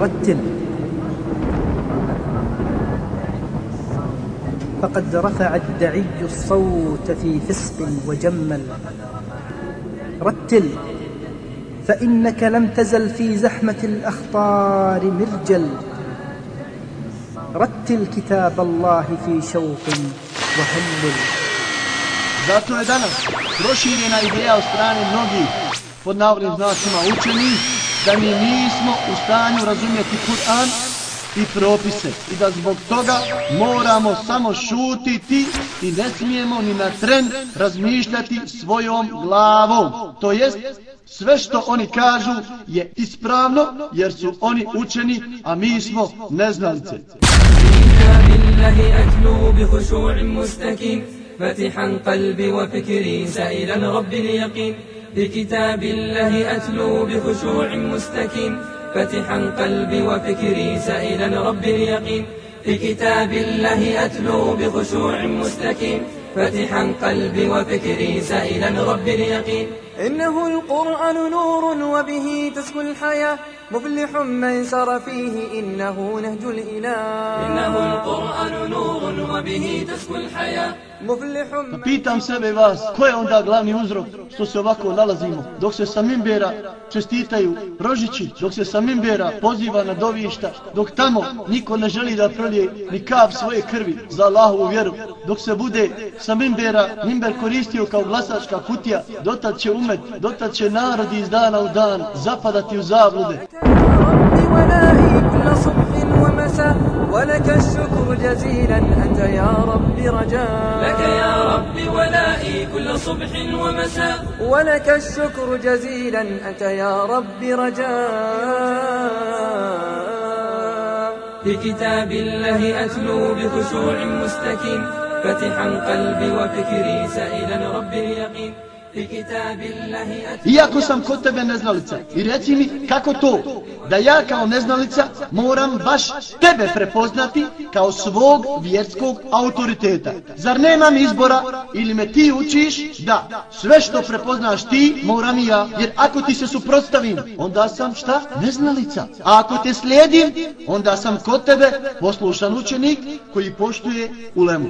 رتل. فقد رفع الدعي الصوت في فسق وجمل. رتل. فإنك لم تزل في زحمة الأخطار مرجل. رتل كتاب الله في شوق وهلل. Zato je danas proširjena ideja od strane mnogih pod navodnim znacima učenih da mi nismo u stanju razumjeti Kur'an i propise i da zbog toga moramo samo šutiti i ne smijemo ni na tren razmišljati svojom glavom. To jest sve što oni kažu je ispravno jer su oni učeni, a mi smo neznalice. فتحا قلبي وفكري سائلا رب اليقين بكتاب الله أتلو بخشوع مستكين فتحا قلبي وفكري سائلا رب اليقين. بكتاب الله أتلو بخشوع مستكين فتحا قلبي وفكري سائلا رب اليقين. إنه القرآن نور وبه تسكو الحياة مفلح من سر فيه إنه نهج الإله. إنه القرآن نور وبه تسكو الحياة Pa pitam sebe vas, ko je onda glavni uzrok što se ovako nalazimo? Dok se sa Mimbera čestitaju rožići, dok se sa Mimbera poziva na dovišta, dok tamo niko ne želi da prolije ni kap svoje krvi za Allahovu vjeru, dok se bude sa Mimbera Mimber koristio kao glasačka kutija, dotad će umet, dotad će narod iz dana u dan zapadati u zablude. ولك الشكر جزيلا أنت يا رب رجاء. لك يا رب ولائي كل صبح ومساء. ولك الشكر جزيلا أنت يا رب رجاء. بكتاب الله أتلو بخشوع مستكين. فتحا قلبي وفكري سائلا رب اليقين. Iako sam kod tebe neznalica i reci mi kako to da ja kao neznalica moram baš tebe prepoznati kao svog vjerskog autoriteta. Zar nemam izbora ili me ti učiš da sve što prepoznaš ti moram i ja. Jer ako ti se suprotstavim onda sam šta? Neznalica. A ako te slijedim onda sam kod tebe poslušan učenik koji poštuje ulemu.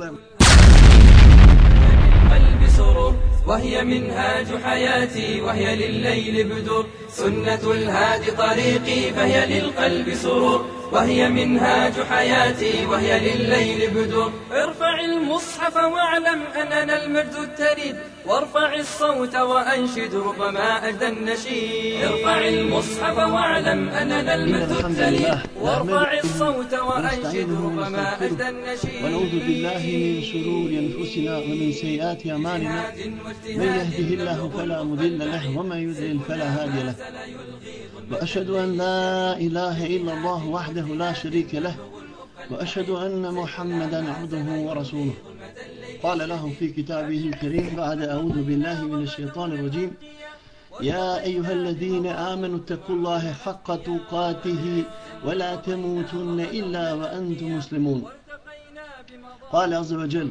وهي منهاج حياتي وهي لليل بدر. سنة الهادي طريقي فهي للقلب سرور. وهي منهاج حياتي وهي لليل بدر. ارفع المصحف واعلم أننا المجد التريد. وارفع الصوت وأنشد ربما أجدى النشيد. ارفع المصحف واعلم أننا المجد التريد. وارفع الصوت وأنشد ربما أجدى النشيد. ونعوذ بالله من شرور أنفسنا ومن سيئات أعمالنا. من يهده الله فلا مضل له ومن يضلل فلا هادي له. وأشهد أن لا إله إلا الله وحده لا شريك له. وأشهد أن محمدا عبده ورسوله. قال له في كتابه الكريم بعد أعوذ بالله من الشيطان الرجيم. يا أيها الذين آمنوا اتقوا الله حق تقاته ولا تموتن إلا وأنتم مسلمون. قال عز وجل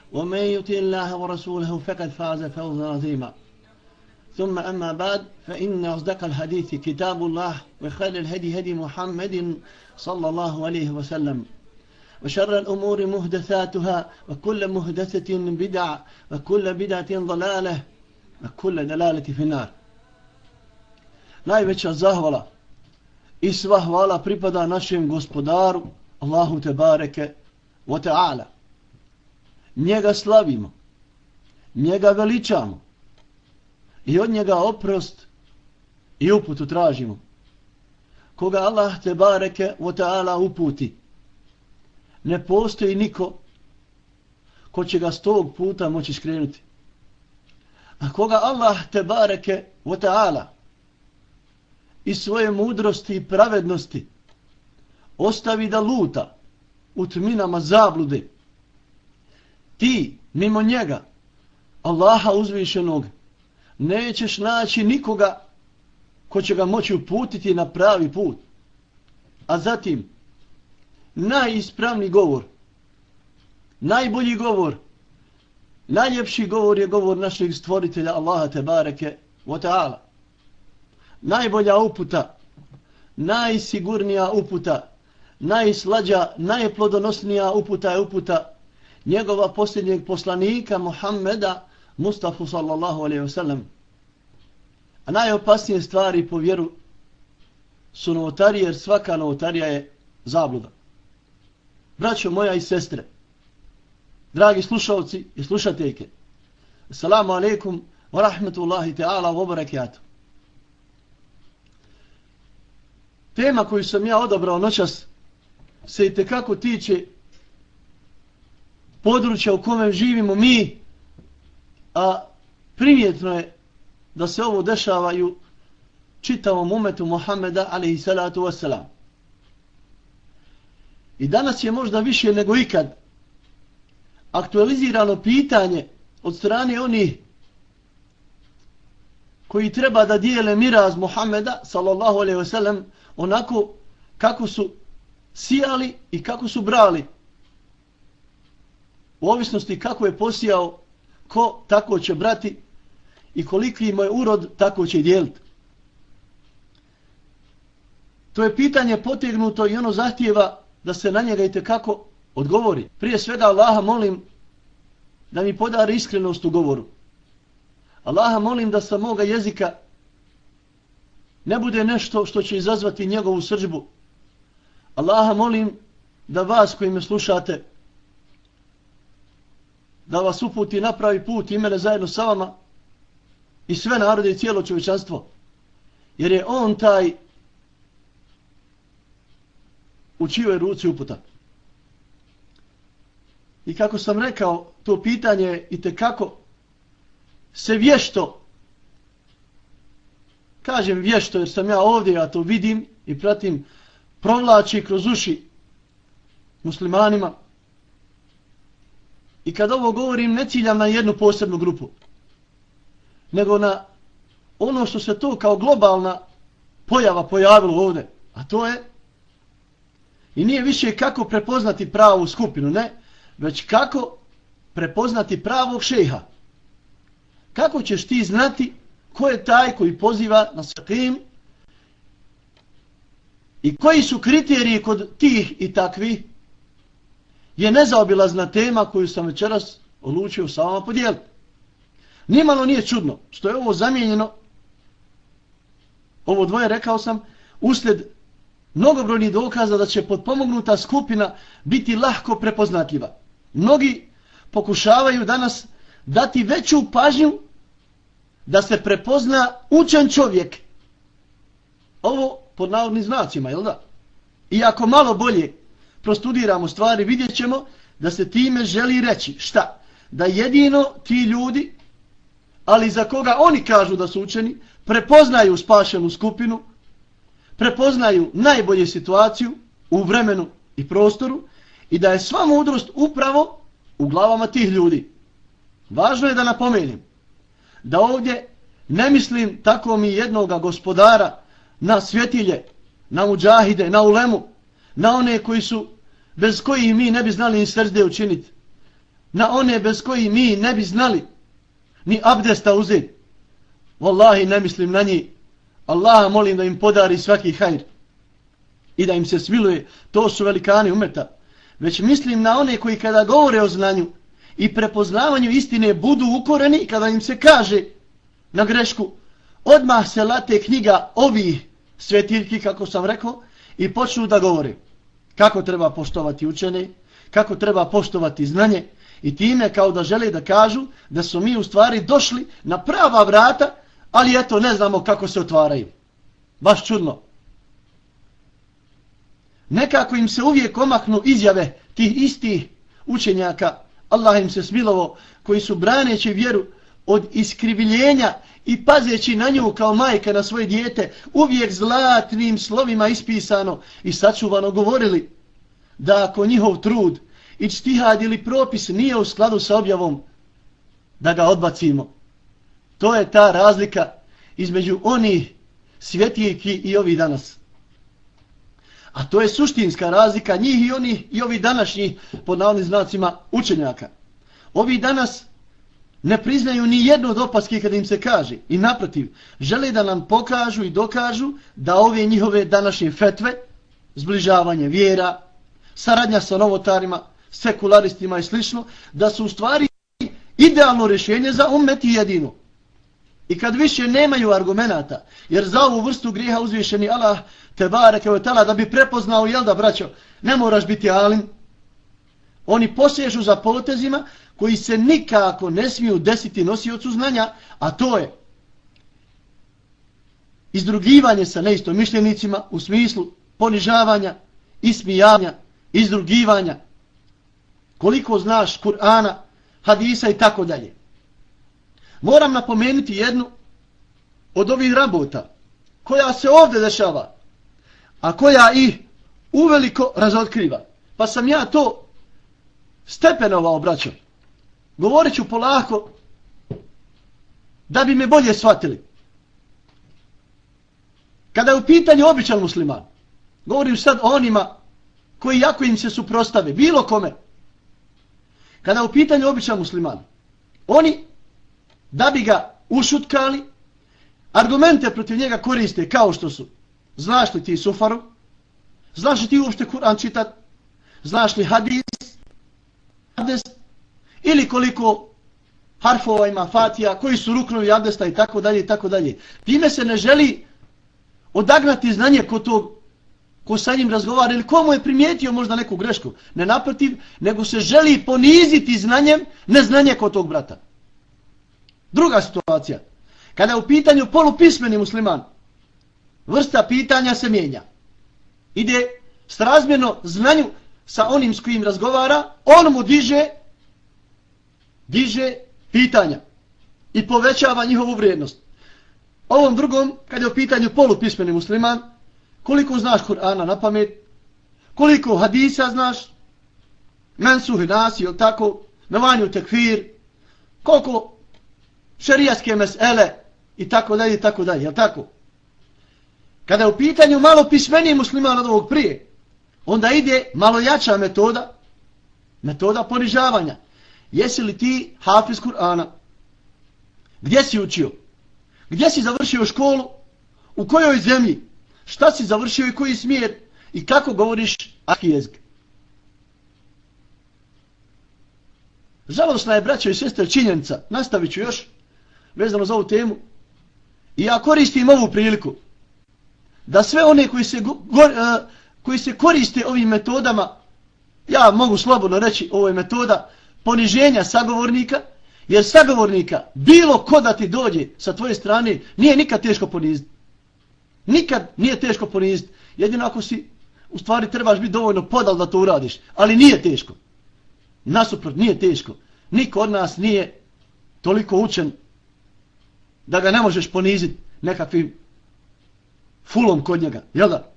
ومن يطع الله ورسوله فقد فاز فوزا عظيما. ثم أما بعد فإن أصدق الحديث كتاب الله وخير الهدي هدي محمد صلى الله عليه وسلم. وشر الأمور مهدثاتها وكل مهدثة بدع وكل بدعة ضلالة وكل دلالة في النار. Najveća zahvala i sva hvala pripada našem gospodaru Allahu te bareke wa ta'ala. Njega slavimo, njega veličamo, i od njega oprost i uputu tražimo. Koga Allah te bareke o ta'ala uputi, ne postoji niko ko će ga s tog puta moći skrenuti. A koga Allah te bareke o ta'ala i svoje mudrosti i pravednosti ostavi da luta u tminama zablude, ti, mimo njega, Allaha uzvišenog, nećeš naći nikoga ko će ga moći uputiti na pravi put. A zatim, najispravni govor, najbolji govor, najljepši govor je govor našeg stvoritelja Allaha Tebareke wa ta'ala. Najbolja uputa, najsigurnija uputa, najslađa, najplodonosnija uputa je uputa njegova posljednjeg poslanika Muhammeda Mustafa sallallahu alaihi wasallam. A najopasnije stvari po vjeru su novotarije, jer svaka novotarija je zabluda. Braćo moja i sestre, dragi slušalci i slušateljke, assalamu alaikum wa rahmetullahi ta'ala wa barakatuh. Tema koju sam ja odabrao noćas se i tekako tiče područja u kome živimo mi, a primjetno je da se ovo dešavaju čitavom umetu Muhammeda alaihi salatu wasalam. I danas je možda više nego ikad aktualizirano pitanje od strane onih koji treba da dijele miraz Muhammeda sallallahu alaihi wasalam onako kako su sijali i kako su brali. U ovisnosti kako je posijao, ko tako će brati i koliki mu je urod, tako će dijeliti. To je pitanje potegnuto i ono zahtijeva da se na njega i kako odgovori. Prije svega Allaha molim da mi podari iskrenost u govoru. Allaha molim da sa moga jezika ne bude nešto što će izazvati njegovu sržbu. Allaha molim da vas koji me slušate, da vas uputi napravi put i mene zajedno sa vama i sve narode i cijelo čovječanstvo. Jer je on taj u čijoj ruci uputa. I kako sam rekao, to pitanje i te kako se vješto kažem vješto jer sam ja ovdje, ja to vidim i pratim, provlači kroz uši muslimanima. I kad ovo govorim, ne ciljam na jednu posebnu grupu, nego na ono što se to kao globalna pojava pojavilo ovdje. A to je, i nije više kako prepoznati pravu skupinu, ne, već kako prepoznati pravog šeha. Kako ćeš ti znati ko je taj koji poziva na sakim i koji su kriteriji kod tih i takvih je nezaobilazna tema koju sam večeras odlučio sa vama podijeliti. Nimalo nije čudno što je ovo zamijenjeno ovo dvoje rekao sam usled mnogobrojnih dokaza da će podpomognuta skupina biti lahko prepoznatljiva. Mnogi pokušavaju danas dati veću pažnju da se prepozna učen čovjek. Ovo pod navodnim znacima, jel da? Iako malo bolje prostudiramo stvari, vidjet ćemo da se time želi reći šta? Da jedino ti ljudi, ali za koga oni kažu da su učeni, prepoznaju spašenu skupinu, prepoznaju najbolje situaciju u vremenu i prostoru i da je sva mudrost upravo u glavama tih ljudi. Važno je da napomenim da ovdje ne mislim tako mi jednoga gospodara na svjetilje, na muđahide, na ulemu, na one koji su, bez kojih mi ne bi znali ni srde učiniti, na one bez kojih mi ne bi znali ni abdesta uzeti. Wallahi ne mislim na njih. Allaha molim da im podari svaki hajr i da im se sviluje. To su velikani umeta. Već mislim na one koji kada govore o znanju i prepoznavanju istine budu ukoreni kada im se kaže na grešku, odmah se late knjiga ovih svetiljki, kako sam rekao, i počnu da govore kako treba poštovati učene, kako treba poštovati znanje i time kao da žele da kažu da su mi u stvari došli na prava vrata, ali eto ne znamo kako se otvaraju. Baš čudno. Nekako im se uvijek omaknu izjave tih istih učenjaka, Allah im se smilovo, koji su braneći vjeru od iskrivljenja i pazeći na nju kao majka na svoje dijete, uvijek zlatnim slovima ispisano i sačuvano govorili da ako njihov trud i čtihad ili propis nije u skladu sa objavom, da ga odbacimo. To je ta razlika između onih svjetijeki i ovi danas. A to je suštinska razlika njih i onih i ovi današnji, pod navodnim znacima učenjaka. Ovi danas ne priznaju ni jednu od opaske kada im se kaže. I naprotiv, žele da nam pokažu i dokažu da ove njihove današnje fetve, zbližavanje vjera, saradnja sa novotarima, sekularistima i slično, da su u stvari idealno rješenje za umet i jedinu. I kad više nemaju argumenata, jer za ovu vrstu grijeha uzvišeni Allah te bareke o tala da bi prepoznao, jel da braćo, ne moraš biti alim, oni posježu za potezima koji se nikako ne smiju desiti nosiocu znanja, a to je izdrugivanje sa neistomišljenicima u smislu ponižavanja, ismijavanja, izdrugivanja, koliko znaš Kur'ana, hadisa i tako dalje. Moram napomenuti jednu od ovih rabota koja se ovdje dešava, a koja ih uveliko razotkriva. Pa sam ja to stepenovao, braćo. Govorit ću polako da bi me bolje shvatili. Kada je u pitanju običan musliman, govorim sad o onima koji jako im se suprostave, bilo kome. Kada je u pitanju običan musliman, oni da bi ga ušutkali, argumente protiv njega koriste kao što su znaš li ti sufaru, znaš li ti uopšte Kur'an čitat, znaš li hadis, hadis, ili koliko harfova ima fatija, koji su ruknovi abdesta i tako dalje i tako dalje. Time se ne želi odagnati znanje ko to ko sa njim razgovara ili komu je primijetio možda neku grešku. Ne naprotiv, nego se želi poniziti znanjem neznanje kod tog brata. Druga situacija. Kada je u pitanju polupismeni musliman, vrsta pitanja se mijenja. Ide srazmjerno znanju sa onim s kojim razgovara, on mu diže diže pitanja i povećava njihovu vrijednost. Ovom drugom, kada je u pitanju polupismeni musliman, koliko znaš Kur'ana na pamet, koliko hadisa znaš, mensuhi nasi, ili tako, na vanju tekfir, koliko šarijaske mesele i tako dalje i tako dalje, jel tako? Kada je u pitanju malo pismeniji musliman od ovog prije, onda ide malo jača metoda, metoda ponižavanja. Jesi li ti hafiz Kur'ana? Gdje si učio? Gdje si završio školu? U kojoj zemlji? Šta si završio i koji smjer? I kako govoriš ahki jezik? Žalostna je, braćo i sestre, činjenica. Nastavit ću još vezano za ovu temu. I ja koristim ovu priliku da sve one koji se, go, go, uh, eh, koji se koriste ovim metodama, ja mogu slobodno reći, ovo je metoda poniženja sagovornika, jer sagovornika, bilo ko da ti dođe sa tvoje strane, nije nikad teško poniziti. Nikad nije teško poniziti. Jedino ako si, u stvari trebaš biti dovoljno podal da to uradiš, ali nije teško. Nasuprot, nije teško. Niko od nas nije toliko učen da ga ne možeš poniziti nekakvim fulom kod njega, jel da?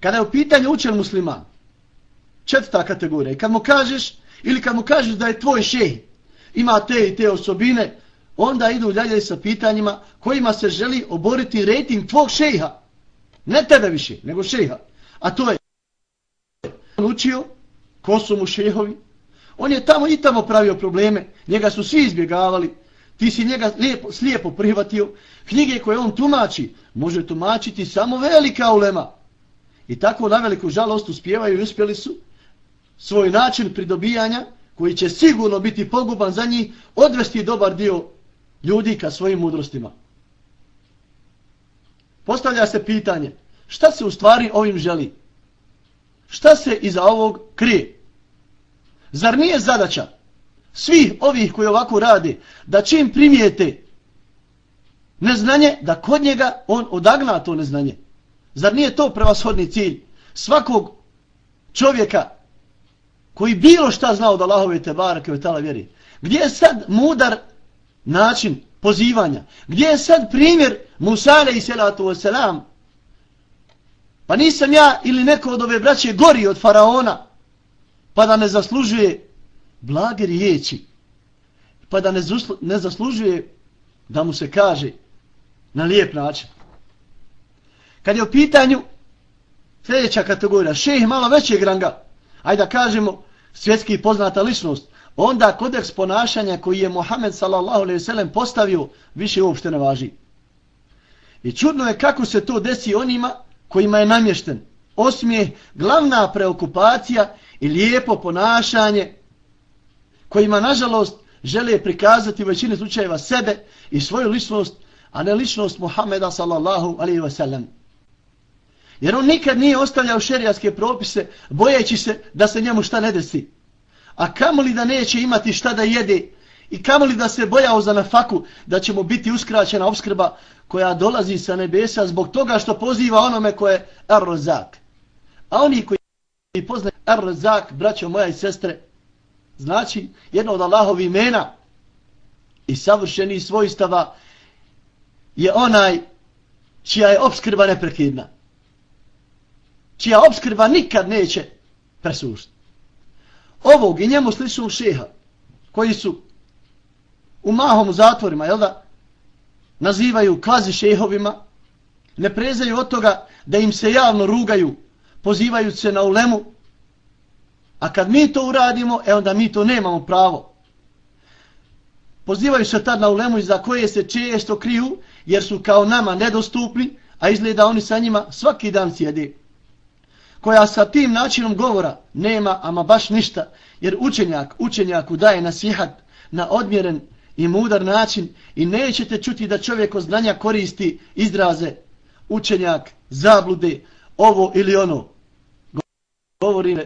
Kada je u pitanju učen musliman, četvrta kategorija, i kad mu kažeš, ili kad mu kažeš da je tvoj šej, ima te i te osobine, onda idu dalje sa pitanjima kojima se želi oboriti rating tvog šejha. Ne tebe više, nego šejha. A to je, on učio, ko su mu šejhovi, on je tamo i tamo pravio probleme, njega su svi izbjegavali, ti si njega lijepo, slijepo prihvatio, knjige koje on tumači, može tumačiti samo velika ulema. I tako na veliku žalost uspjevaju i uspjeli su svoj način pridobijanja, koji će sigurno biti poguban za njih, odvesti dobar dio ljudi ka svojim mudrostima. Postavlja se pitanje, šta se u stvari ovim želi? Šta se iza ovog krije? Zar nije zadaća svih ovih koji ovako rade, da čim primijete neznanje, da kod njega on odagna to neznanje. Zar nije to prevashodni cilj svakog čovjeka koji bilo šta zna od Allahove te barake u tala vjeri? Gdje je sad mudar način pozivanja. Gdje je sad primjer Musa i salatu wasalam? Pa nisam ja ili neko od ove braće gori od faraona, pa da ne zaslužuje blage riječi, pa da ne, zuslu, ne zaslužuje da mu se kaže na lijep način. Kad je u pitanju sljedeća kategorija, šeh malo većeg ranga, ajde da kažemo svjetski poznata ličnost, onda kodeks ponašanja koji je Muhammed sallallahu alaihi sallam postavio više uopšte ne važi. I čudno je kako se to desi onima kojima je namješten. Osmije glavna preokupacija i lijepo ponašanje kojima nažalost žele prikazati u većini slučajeva sebe i svoju ličnost, a ne ličnost Muhameda sallallahu alaihi wasallam. Jer on nikad nije ostavljao šerijatske propise bojeći se da se njemu šta ne desi. A kamo li da neće imati šta da jede i kamo li da se bojao za nafaku da će mu biti uskraćena obskrba koja dolazi sa nebesa zbog toga što poziva onome koje je Ar-Razak. A oni koji poznaju Ar-Razak, braćo moja i sestre, znači jedno od Allahovi imena i savršenih svojstava je onaj čija je obskrba neprekidna. Čija obskrba nikad neće presušiti. Ovog i njemu sličnu šeha koji su u mahom u zatvorima, jel da, nazivaju kvazi šehovima, ne prezaju od toga da im se javno rugaju, pozivaju se na ulemu, a kad mi to uradimo, e onda mi to nemamo pravo. Pozivaju se tad na ulemu iza koje se često kriju, jer su kao nama nedostupni, a izgleda oni sa njima svaki dan sjede. Koja sa tim načinom govora nema ama baš ništa, jer učenjak učenjaku daje nasihat na odmjeren i mudar način i nećete čuti da čovjek od znanja koristi izraze učenjak, zablude, ovo ili ono. Govori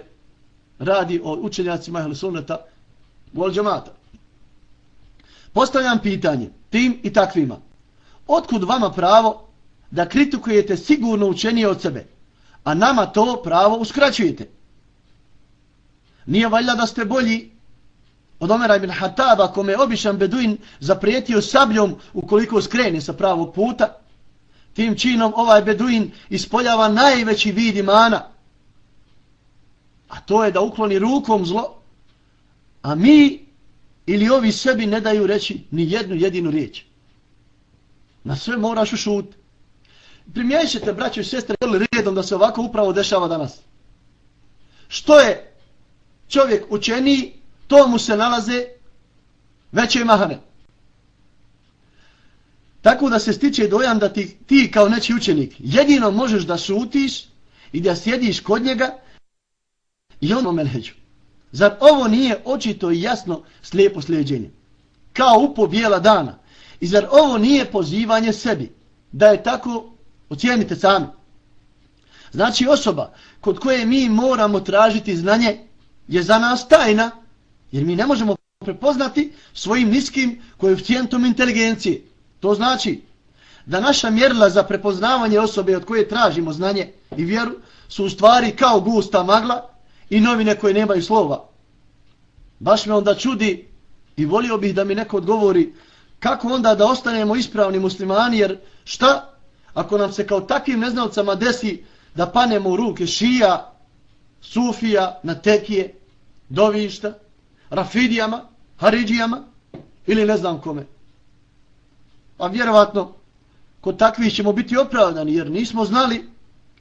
radi o učenjacima ili sunneta Golđamata. Postavljam pitanje tim i takvima. Otkud vama pravo da kritikujete sigurno učenije od sebe, a nama to pravo uskraćujete? Nije valjda da ste bolji od Omera ibn Hataba kome je obišan Beduin zaprijetio sabljom ukoliko skrene sa pravog puta. Tim činom ovaj Beduin ispoljava najveći vid imana. A to je da ukloni rukom zlo. A mi ili ovi sebi ne daju reći ni jednu jedinu riječ. Na sve moraš ušuti. Primijenit ćete, braćo i sestre, redom da se ovako upravo dešava danas. Što je čovjek učeniji, to mu se nalaze veće mahane. Tako da se stiče dojam da ti, ti kao neći učenik jedino možeš da šutiš i da sjediš kod njega i ono menheđu. Zar ovo nije očito i jasno slijepo slijedjenje? Kao upo bijela dana. I zar ovo nije pozivanje sebi? Da je tako, ocijenite sami. Znači osoba kod koje mi moramo tražiti znanje je za nas tajna Jer mi ne možemo prepoznati svojim niskim koeficijentom inteligencije. To znači da naša mjerila za prepoznavanje osobe od koje tražimo znanje i vjeru su u stvari kao gusta magla i novine koje nemaju slova. Baš me onda čudi i volio bih da mi neko odgovori kako onda da ostanemo ispravni muslimani jer šta ako nam se kao takvim neznalcama desi da panemo u ruke šija, sufija, na tekije, dovišta, Rafidijama, Haridijama ili ne znam kome. A vjerovatno kod takvih ćemo biti opravdani jer nismo znali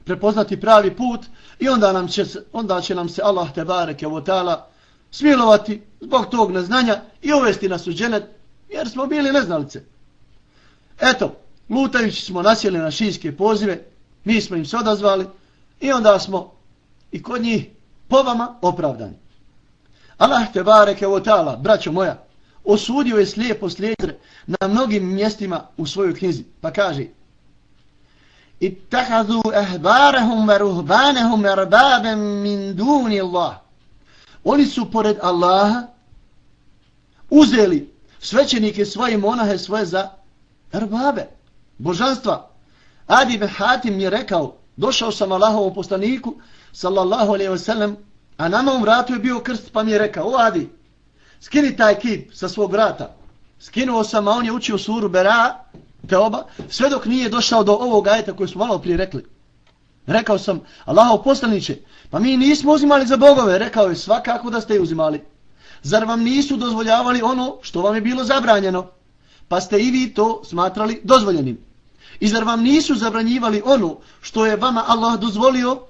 prepoznati pravi put i onda, nam će, onda će nam se Allah te bareke o ta'ala smilovati zbog tog neznanja i uvesti nas u dženet jer smo bili neznalice. Eto, lutajući smo nasjeli na šijske pozive, mi smo im se odazvali i onda smo i kod njih po vama opravdani. Allah te bareke o ta'ala, braćo moja, osudio je slijepo slijedre na mnogim mjestima u svojoj knjizi. Pa kaže, Ittahadu ehbarahum wa ruhbanahum erbabem min duni Allah. Oni su pored Allaha uzeli svećenike svoje monahe svoje za erbabe, božanstva. Adi Behatim je rekao, došao sam Allahovom poslaniku, sallallahu alaihi wa sallam, A nama u vratu je bio krst pa mi je rekao, o Adi, skini taj kip sa svog vrata, skinuo sam, a on je učio suru Bera, Teoba, sve dok nije došao do ovog ajeta koji smo malo prije rekli. Rekao sam, Allahov poslaniće, pa mi nismo uzimali za bogove. Rekao je, svakako da ste uzimali. Zar vam nisu dozvoljavali ono što vam je bilo zabranjeno? Pa ste i vi to smatrali dozvoljenim. I zar vam nisu zabranjivali ono što je vama Allah dozvolio?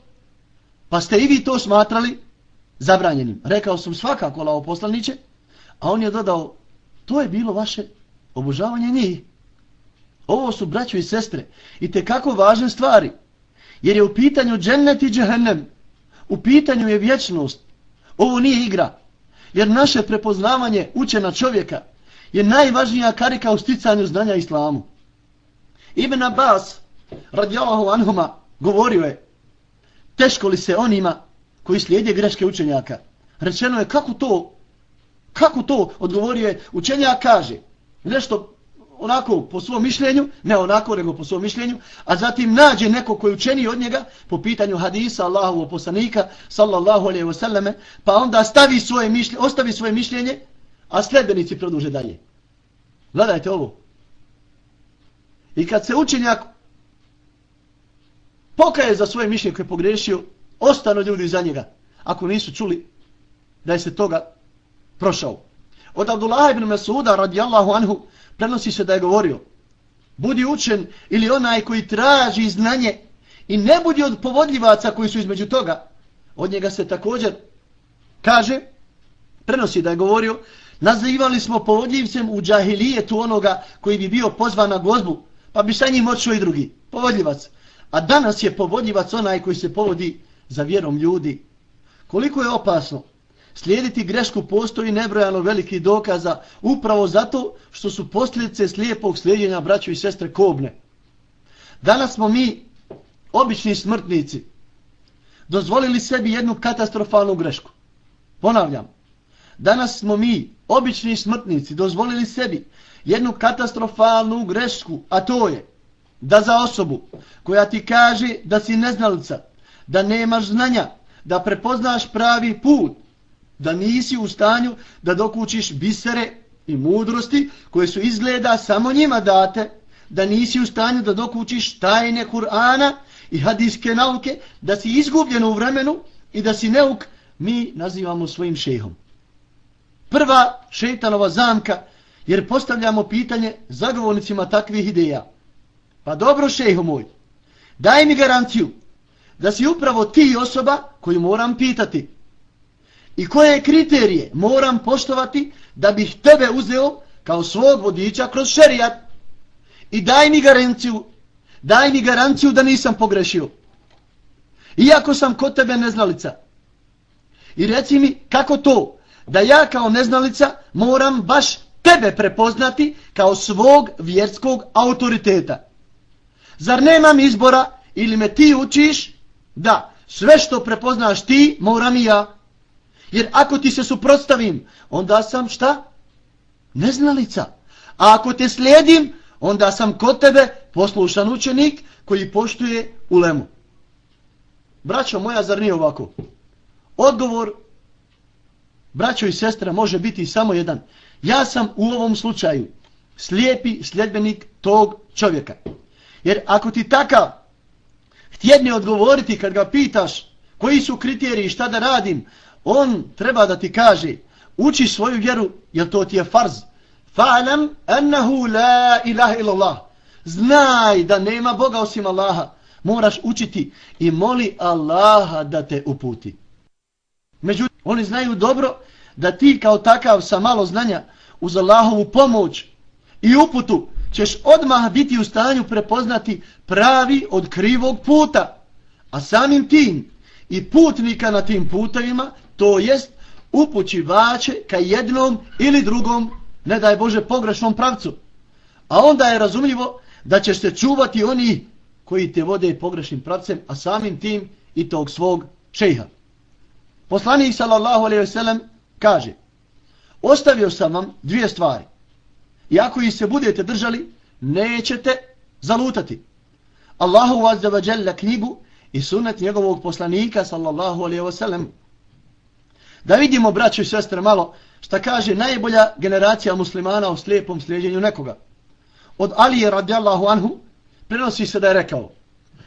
Pa ste i vi to smatrali zabranjenim. Rekao sam svakako, lao poslaniće, a on je dodao, to je bilo vaše obožavanje njih. Ovo su braćo i sestre i te kako važne stvari. Jer je u pitanju džennet i džehennem. U pitanju je vječnost. Ovo nije igra. Jer naše prepoznavanje učena čovjeka je najvažnija karika u sticanju znanja islamu. Ibn Abbas, radijalahu anhuma, govorio je teško li se onima koji slijede greške učenjaka. Rečeno je kako to, kako to, odgovorio je, učenjak kaže, nešto onako po svom mišljenju, ne onako nego po svom mišljenju, a zatim nađe neko koji učeni od njega po pitanju hadisa Allahovog poslanika, sallallahu alaihi wasallame, pa onda stavi svoje mišljenje, ostavi svoje mišljenje, a sledbenici produže dalje. Gledajte ovo. I kad se učenjak pokaje za svoje mišljenje koje je pogrešio, ostano ljudi za njega, ako nisu čuli da je se toga prošao. Od Abdullah ibn Masuda radijallahu anhu prenosi se da je govorio budi učen ili onaj koji traži znanje i ne budi od povodljivaca koji su između toga. Od njega se također kaže, prenosi da je govorio, nazivali smo povodljivcem u džahilijetu onoga koji bi bio pozvan na gozbu, pa bi sa njim odšao i drugi, povodljivac. A danas je povodljivac onaj koji se povodi za vjerom ljudi. Koliko je opasno Slijediti grešku postoji nebrojano veliki dokaza upravo zato što su posljedice slijepog slijedjenja braću i sestre kobne. Danas smo mi, obični smrtnici, dozvolili sebi jednu katastrofalnu grešku. Ponavljam, danas smo mi, obični smrtnici, dozvolili sebi jednu katastrofalnu grešku, a to je da za osobu koja ti kaže da si neznalica, da nemaš znanja, da prepoznaš pravi put, da nisi u stanju da dokučiš bisere i mudrosti koje su izgleda samo njima date, da nisi u stanju da dokučiš tajne Kur'ana i hadijske nauke, da si izgubljen u vremenu i da si neuk, mi nazivamo svojim šehom. Prva šeitanova zamka, jer postavljamo pitanje zagovornicima takvih ideja. Pa dobro šejho moj, daj mi garanciju da si upravo ti osoba koju moram pitati i koje kriterije moram poštovati da bih tebe uzeo kao svog vodiča kroz šerijat. I daj mi garanciju daj mi garanciju da nisam pogrešio. Iako sam kod tebe neznalica. I reci mi kako to da ja kao neznalica moram baš tebe prepoznati kao svog vjerskog autoriteta zar nemam izbora ili me ti učiš da sve što prepoznaš ti moram i ja Jer ako ti se suprotstavim, onda sam šta? Neznalica. A ako te slijedim, onda sam kod tebe poslušan učenik koji poštuje ulemu. Braćo moja, zar nije ovako? Odgovor, braćo i sestra, može biti samo jedan. Ja sam u ovom slučaju slijepi sljedbenik tog čovjeka. Jer ako ti takav htjedne odgovoriti kad ga pitaš koji su kriteriji šta da radim, on treba da ti kaže uči svoju vjeru, jer to ti je farz. Fa'alam ennehu la ilaha illallah. Znaj da nema Boga osim Allaha. Moraš učiti i moli Allaha da te uputi. Međutim, oni znaju dobro da ti kao takav sa malo znanja uz Allahovu pomoć i uputu ćeš odmah biti u stanju prepoznati pravi od krivog puta. A samim tim i putnika na tim putevima to jest upućivače ka jednom ili drugom, ne daj Bože, pogrešnom pravcu. A onda je razumljivo da će se čuvati oni koji te vode pogrešnim pravcem, a samim tim i tog svog šeha. Poslanik sallallahu alaihi ve sellem kaže Ostavio sam vam dvije stvari. I ako ih se budete držali, nećete zalutati. Allahu vas za knjigu i sunet njegovog poslanika sallallahu alaihi wasallam. Da vidimo, braćo i sestre, malo šta kaže najbolja generacija muslimana o slijepom slijedjenju nekoga. Od Alije radijallahu anhu prenosi se da je rekao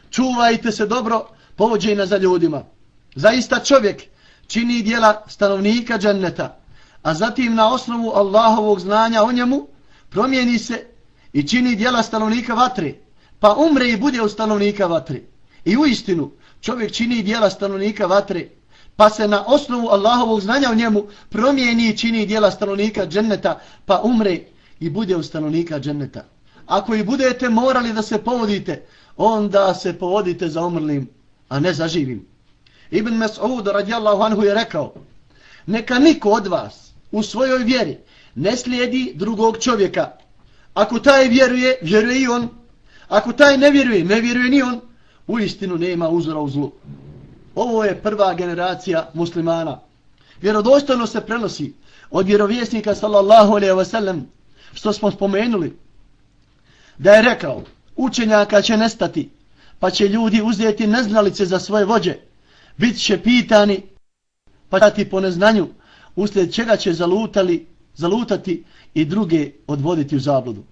čuvajte se dobro povođenja za ljudima. Zaista čovjek čini dijela stanovnika dženneta, a zatim na osnovu Allahovog znanja o njemu promijeni se i čini dijela stanovnika vatre, pa umre i bude u stanovnika vatre. I u istinu čovjek čini dijela stanovnika vatre, pa se na osnovu Allahovog znanja o njemu promijeni i čini dijela stanovnika dženneta, pa umre i bude u stanovnika dženneta. Ako i budete morali da se povodite, onda se povodite za umrlim, a ne za živim. Ibn Mas'ud radijallahu anhu je rekao, neka niko od vas u svojoj vjeri ne slijedi drugog čovjeka. Ako taj vjeruje, vjeruje i on. Ako taj ne vjeruje, ne vjeruje ni on. U istinu nema uzora u zlu. Ovo je prva generacija muslimana. Vjerodostojno se prenosi od vjerovjesnika sallallahu alaihi wa sallam što smo spomenuli da je rekao učenjaka će nestati pa će ljudi uzeti neznalice za svoje vođe bit će pitani pa ti po neznanju uslijed čega će zalutali, zalutati i druge odvoditi u zabludu.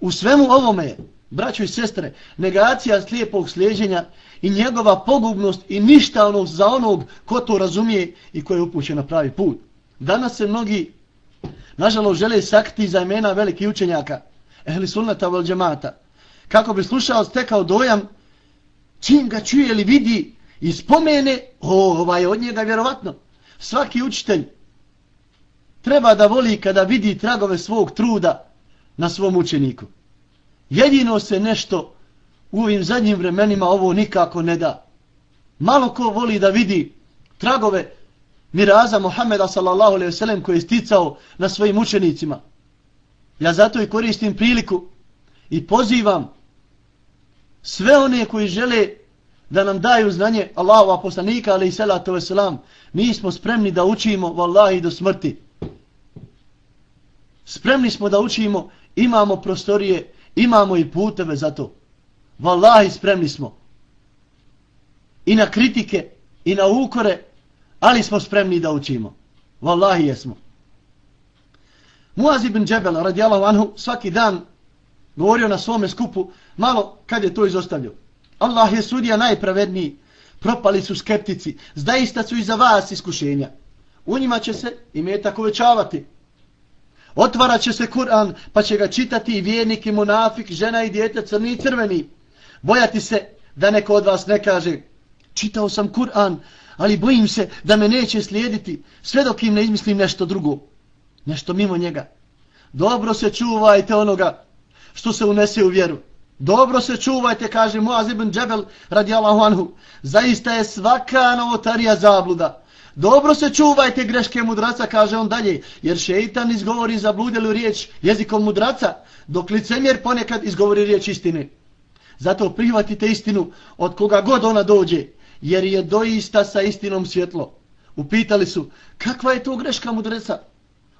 U svemu ovome braćo i sestre, negacija slijepog slijeđenja i njegova pogubnost i ništavnost za onog ko to razumije i ko je upućen na pravi put. Danas se mnogi, nažalost, žele sakti za imena velikih učenjaka, ehli sunnata vel džemata, kako bi slušao stekao dojam čim ga čuje ili vidi i spomene, ovaj od njega vjerovatno. Svaki učitelj treba da voli kada vidi tragove svog truda na svom učeniku. Jedino se nešto u ovim zadnjim vremenima ovo nikako ne da. Malo ko voli da vidi tragove miraza Muhammeda sallallahu alaihi wasallam koji je sticao na svojim učenicima. Ja zato i koristim priliku i pozivam sve one koji žele da nam daju znanje Allahova poslanika i salatu wasalam. Mi smo spremni da učimo vallahi do smrti. Spremni smo da učimo, imamo prostorije, imamo i puteve za to. Wallahi spremni smo. I na kritike, i na ukore, ali smo spremni da učimo. Wallahi jesmo. Muaz ibn Džebel, radijalahu anhu, svaki dan govorio na svome skupu, malo kad je to izostavljio. Allah je sudija najpravedniji, propali su skeptici, zdaista su i za vas iskušenja. U njima će se i metak uvećavati. Otvarat će se Kur'an, pa će ga čitati i vjernik i monafik, žena i djete, crni i crveni. Bojati se da neko od vas ne kaže, čitao sam Kur'an, ali bojim se da me neće slijediti, sve dok im ne izmislim nešto drugo, nešto mimo njega. Dobro se čuvajte onoga što se unese u vjeru. Dobro se čuvajte, kaže Muaz ibn Džebel radijallahu anhu. Zaista je svaka novotarija zabluda. Dobro se čuvajte greške mudraca, kaže on dalje, jer šeitan izgovori zabludjelu riječ jezikom mudraca, dok licemjer ponekad izgovori riječ istine. Zato prihvatite istinu od koga god ona dođe, jer je doista sa istinom svjetlo. Upitali su, kakva je to greška mudraca?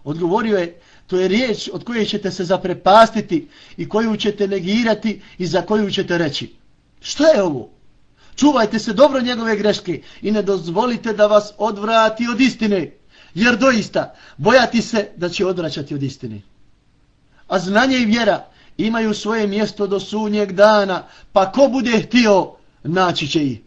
Odgovorio je, to je riječ od koje ćete se zaprepastiti i koju ćete negirati i za koju ćete reći. Što je ovo? Čuvajte se dobro njegove greške i ne dozvolite da vas odvrati od istine. Jer doista, bojati se da će odvraćati od istine. A znanje i vjera imaju svoje mjesto do sunnjeg dana, pa ko bude htio, naći će ih.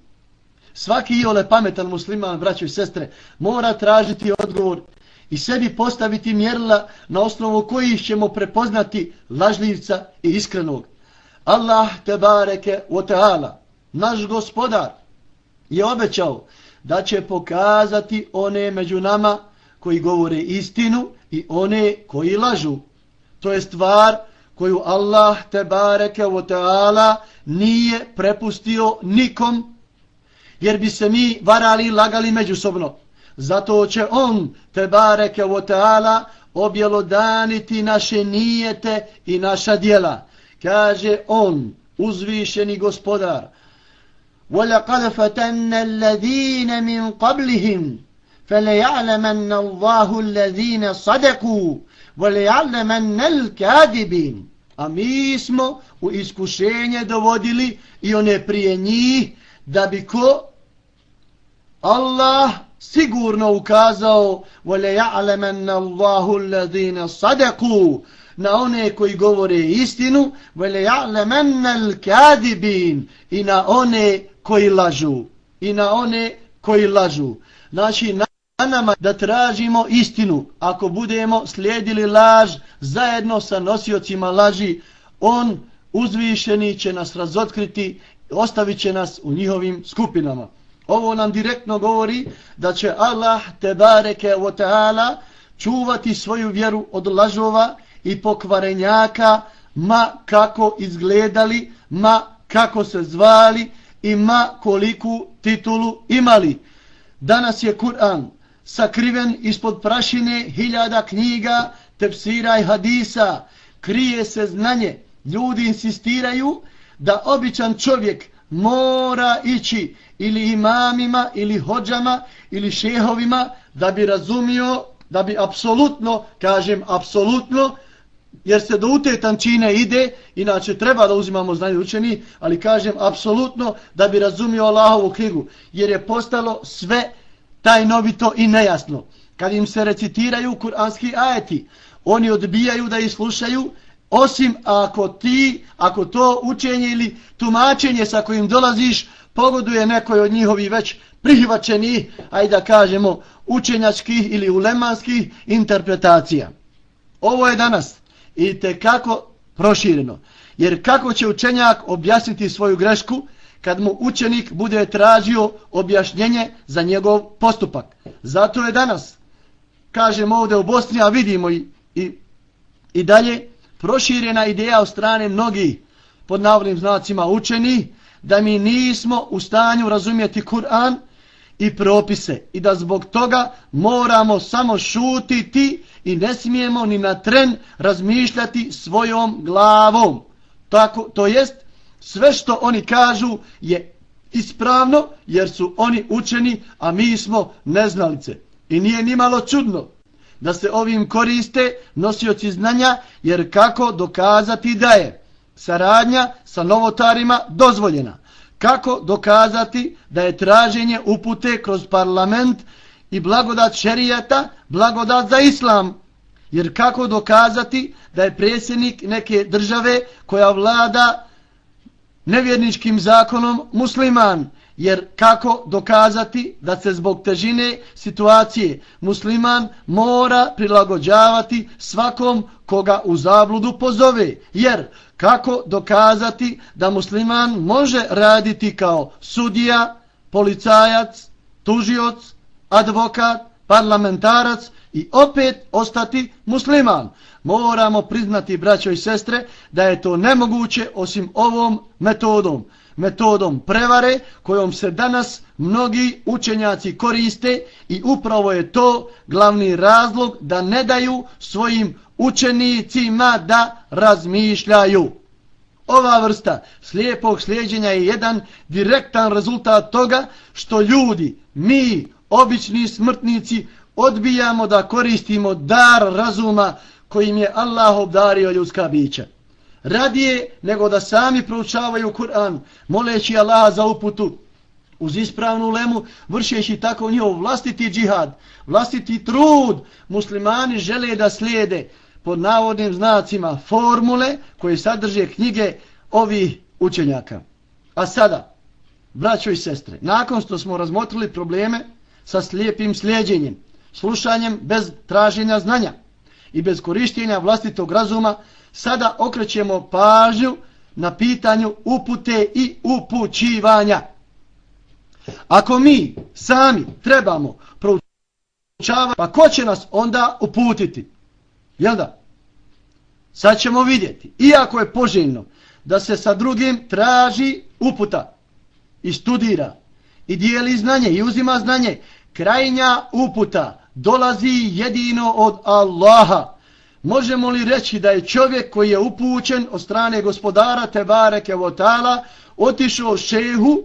Svaki iole pametan musliman, braćo i sestre, mora tražiti odgovor i sebi postaviti mjerila na osnovu kojih ćemo prepoznati lažljivca i iskrenog. Allah te bareke o teala, naš gospodar, je obećao da će pokazati one među nama koji govore istinu i one koji lažu. To je stvar koju Allah te bareke o teala nije prepustio nikom, jer bi se mi varali i lagali međusobno. Zato će on, te bareke o teala, objelodaniti naše nijete i naša dijela. Kaže on, uzvišeni gospodar, وَلَقَدْ فَتَنَّ الَّذِينَ مِنْ قَبْلِهِمْ فَلَيَعْلَمَنَّ اللَّهُ الَّذِينَ صَدَقُوا وَلَيَعْلَمَنَّ الْكَادِبِينَ A mi smo u iskušenje dovodili i one prije njih da bi ko Allah sigurno ukazao وَلَ يَعْلَمَنَّ اللَّهُ الَّذِينَ صَدَقُوا na one koji govore istinu وَلَ يَعْلَمَنَّ الْكَادِبِينَ i na one koji lažu i na one koji lažu znači na nama da tražimo istinu ako budemo slijedili laž zajedno sa nosiocima laži on uzvišeni će nas razotkriti ostavit će nas u njihovim skupinama Ovo nam direktno govori da će Allah te bareke o teala čuvati svoju vjeru od lažova i pokvarenjaka ma kako izgledali, ma kako se zvali i ma koliku titulu imali. Danas je Kur'an sakriven ispod prašine hiljada knjiga, tepsira i hadisa. Krije se znanje. Ljudi insistiraju da običan čovjek mora ići ili imamima, ili hođama, ili šehovima, da bi razumio, da bi apsolutno, kažem apsolutno, jer se do ute tančine ide, inače treba da uzimamo znanje učeni, ali kažem apsolutno da bi razumio Allahovu knjigu, jer je postalo sve tajnovito i nejasno. Kad im se recitiraju kuranski ajeti, oni odbijaju da ih slušaju, osim ako ti, ako to učenje ili tumačenje sa kojim dolaziš, pogoduje nekoj od njihovi već prihvaćeni, ajde da kažemo, učenjačkih ili ulemanskih interpretacija. Ovo je danas i te kako prošireno. Jer kako će učenjak objasniti svoju grešku kad mu učenik bude tražio objašnjenje za njegov postupak. Zato je danas, kažemo ovdje u Bosni, a vidimo i, i, i dalje, proširena ideja od strane mnogih pod navodnim znacima učeni, da mi nismo u stanju razumjeti Kur'an i propise i da zbog toga moramo samo šutiti i ne smijemo ni na tren razmišljati svojom glavom. Tako, to jest, sve što oni kažu je ispravno jer su oni učeni, a mi smo neznalice. I nije ni malo čudno da se ovim koriste nosioci znanja, jer kako dokazati da je saradnja sa novotarima dozvoljena. Kako dokazati da je traženje upute kroz parlament i blagodat šerijata, blagodat za islam. Jer kako dokazati da je predsjednik neke države koja vlada nevjerničkim zakonom musliman. Jer kako dokazati da se zbog težine situacije musliman mora prilagođavati svakom koga u zabludu pozove. Jer kako dokazati da musliman može raditi kao sudija, policajac, tužioc, advokat, parlamentarac i opet ostati musliman. Moramo priznati, braćo i sestre, da je to nemoguće osim ovom metodom. Metodom prevare kojom se danas mnogi učenjaci koriste i upravo je to glavni razlog da ne daju svojim učenicima da razmišljaju. Ova vrsta slijepog slijedjenja je jedan direktan rezultat toga što ljudi, mi, obični smrtnici, odbijamo da koristimo dar razuma kojim je Allah obdario ljudska bića. Radije nego da sami proučavaju Kur'an, moleći Allah za uputu, uz ispravnu lemu, vršeći tako njihov vlastiti džihad, vlastiti trud, muslimani žele da slijede pod navodnim znacima formule koje sadrže knjige ovih učenjaka. A sada, braćo i sestre, nakon što smo razmotrili probleme sa slijepim slijedjenjem, slušanjem bez traženja znanja i bez korištenja vlastitog razuma, sada okrećemo pažnju na pitanju upute i upućivanja. Ako mi sami trebamo proučavati, pa ko će nas onda uputiti? Jel da? Sad ćemo vidjeti. Iako je poželjno da se sa drugim traži uputa i studira i dijeli znanje i uzima znanje, krajnja uputa dolazi jedino od Allaha. Možemo li reći da je čovjek koji je upućen od strane gospodara Tebare Kevotala otišao šehu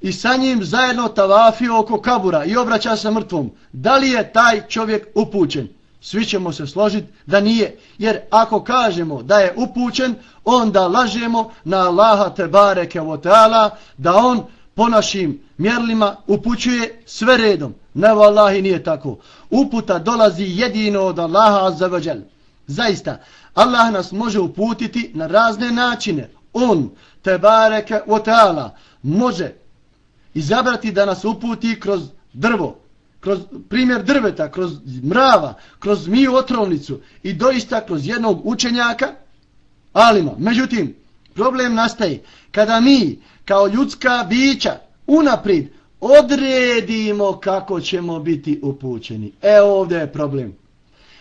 i sa njim zajedno tavafio oko kabura i obraća se mrtvom? Da li je taj čovjek upućen? Svi ćemo se složiti da nije. Jer ako kažemo da je upućen, onda lažemo na Allaha Tebare Kevotala da on po našim mjerlima upućuje sve redom. Ne, vallahi, nije tako. Uputa dolazi jedino od Allaha azzavadžel. Zaista, Allah nas može uputiti na razne načine. On, tebareke o teala, može izabrati da nas uputi kroz drvo, kroz primjer drveta, kroz mrava, kroz miju otrovnicu i doista kroz jednog učenjaka, alima. Međutim, problem nastaje kada mi kao ljudska bića unaprijed odredimo kako ćemo biti upućeni. E ovdje je problem.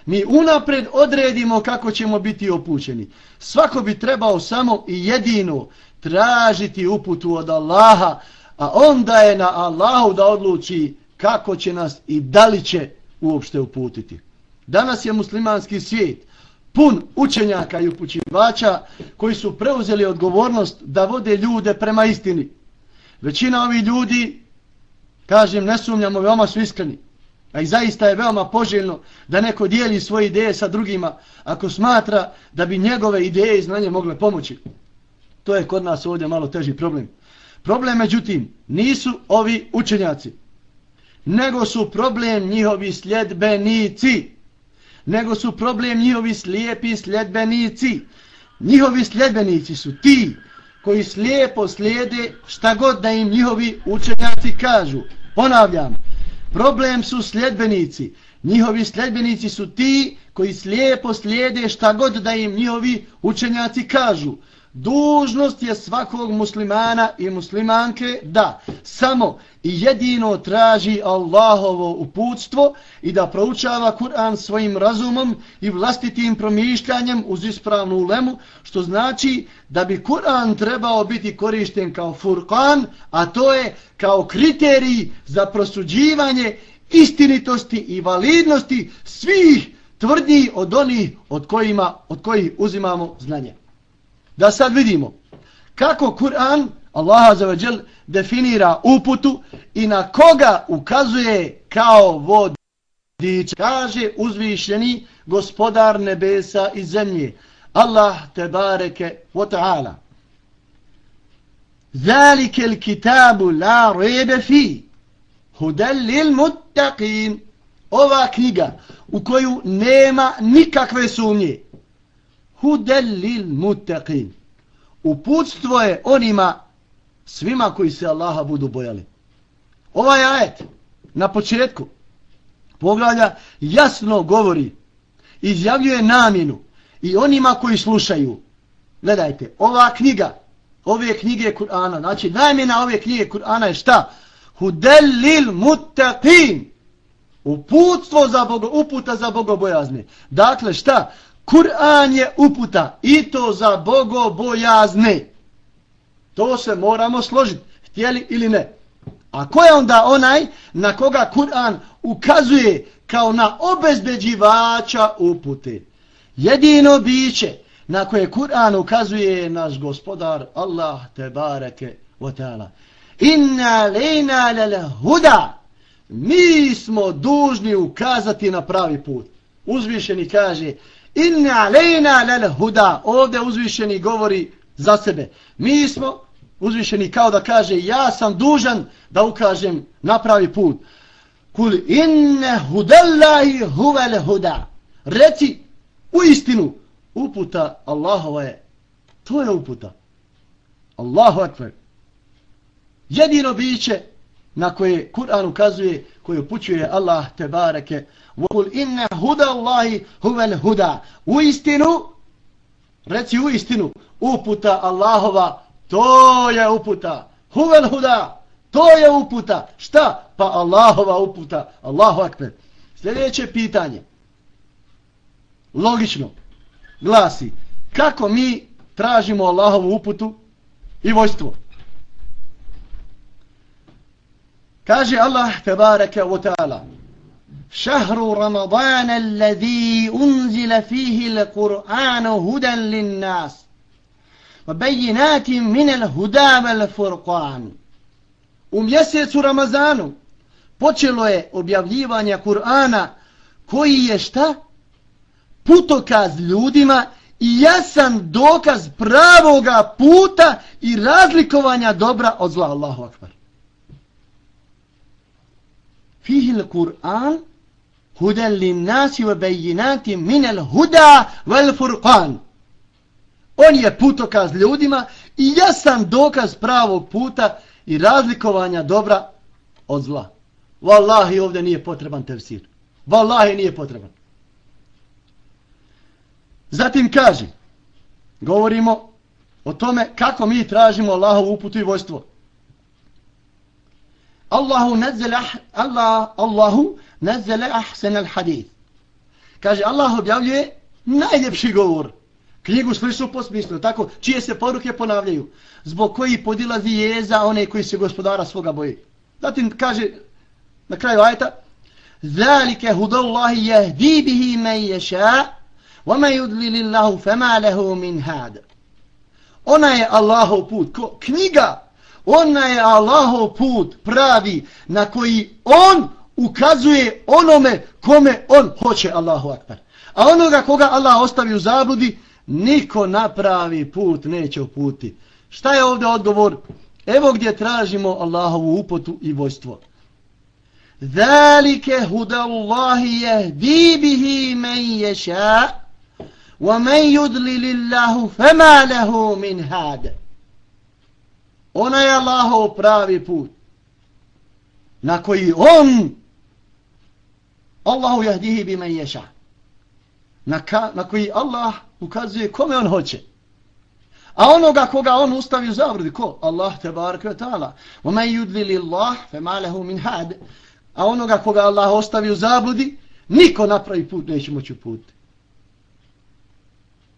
Mi unapred odredimo kako ćemo biti upućeni. Svako bi trebao samo i jedino tražiti uputu od Allaha, a onda je na Allahu da odluči kako će nas i da li će uopšte uputiti. Danas je muslimanski svijet pun učenjaka i upućivača koji su preuzeli odgovornost da vode ljude prema istini. Većina ovih ljudi, kažem, ne sumnjamo, veoma su iskreni. A i zaista je veoma poželjno da neko dijeli svoje ideje sa drugima ako smatra da bi njegove ideje i znanje mogle pomoći. To je kod nas ovdje malo teži problem. Problem, međutim, nisu ovi učenjaci, nego su problem njihovi sljedbenici nego su problem njihovi slijepi sljedbenici. Njihovi sljedbenici su ti koji slijepo slijede šta god da im njihovi učenjaci kažu. Ponavljam, problem su sljedbenici. Njihovi sljedbenici su ti koji slijepo slijede šta god da im njihovi učenjaci kažu. Dužnost je svakog muslimana i muslimanke da samo i jedino traži Allahovo uputstvo i da proučava Kur'an svojim razumom i vlastitim promišljanjem uz ispravnu ulemu, što znači da bi Kur'an trebao biti korišten kao furkan, a to je kao kriterij za prosuđivanje istinitosti i validnosti svih tvrdi od onih od, kojima, od kojih uzimamo znanje. Da sad vidimo kako Kur'an Allah azzawajal definira uputu i na koga ukazuje kao vodič. Kaže uzvišeni gospodar nebesa i zemlje. Allah te bareke wa ta'ala. Zalike il kitabu la rebe fi. Hudel lil muttaqin. Ova knjiga u koju nema nikakve sumnje hudel lil muttaqin. Uputstvo je onima svima koji se Allaha budu bojali. Ovaj ajet na početku poglavlja jasno govori, izjavljuje namjenu i onima koji slušaju. Gledajte, ova knjiga, ove knjige Kur'ana, znači najmjena ove knjige Kur'ana je šta? Hudelil muttaqin. Uputstvo za bogo, uputa za bogobojazne. Dakle, šta? Kur'an je uputa i to za bogobojazne. To se moramo složiti, htjeli ili ne. A ko je onda onaj na koga Kur'an ukazuje kao na obezbeđivača upute? Jedino biće na koje Kur'an ukazuje naš gospodar Allah te bareke wa ta'ala. Inna lejna lele huda. Mi smo dužni ukazati na pravi put. Uzvišeni kaže, Inna lejna lel huda. Ovdje uzvišeni govori za sebe. Mi smo uzvišeni kao da kaže, ja sam dužan da ukažem na pravi put. Kul inne hudallahi huvel huda. Reci u istinu, uputa Allahova je, to je uputa. Allahu akvar. Jedino biće na koje Kur'an ukazuje, koje upućuje Allah te bareke. Kul inne hudallahi huvel huda. U istinu, reci u istinu, uputa Allahova, to je uputa. Huvel huda, to je uputa. Šta? Pa Allahova uputa. Allahu akmer. Sljedeće pitanje, logično, glasi, kako mi tražimo Allahovu uputu i vojstvo? Kaže Allah, tebareke wa ta'ala, شهر رمضان الذي أنزل فيه القرآن هدى للناس وبينات من الهدى والفرقان U mjesecu Ramazanu počelo je objavljivanje Kur'ana koji je šta? Putokaz ljudima i jasan dokaz pravoga puta i razlikovanja dobra od zla Allahu akbar. fihil Kur'an huden li nasi ve min al-huda wal-furqan On je putokaz ljudima i jasan dokaz pravog puta i razlikovanja dobra od zla. Wallahi ovdje nije potreban tefsir. Wallahi nije potreban. Zatim kaže, govorimo o tome kako mi tražimo Allahovu uputu i vojstvo. Allahu nazzala Allah Allahu nazzala ahsan al hadith. Kaže Allah objavljuje najljepši govor. Knjigu slišu po smislu, tako, čije se poruke ponavljaju, zbog koji podilazi jeza one koji se gospodara svoga boji. Zatim kaže na kraju ajeta, Zalike hudallahi jehdi bihi men ješa, vama ma yudli fama lehu min had. Ona je Allahov put, ko, knjiga, ona je Allahov put pravi na koji on ukazuje onome kome on hoće Allahu akbar. A onoga koga Allah ostavi u zabludi, niko napravi put neće uputi. Šta je ovdje odgovor? Evo gdje tražimo Allahovu uputu i vojstvo. Zalike hudallahi jehdi bihi men ješa wa men yudli lillahu fema lehu min hade. Ona je Allahov pravi put na koji on Allahu jahdihi bi men ješa. Na, ka, na koji Allah ukazuje kome on hoće. A onoga koga on ustavi u zavrdi, ko? Allah te barak ve ta'ala. Vomej yudlili Allah fe malehu min had. A onoga koga Allah ostavi u zabludi, niko napravi put, neće moći put.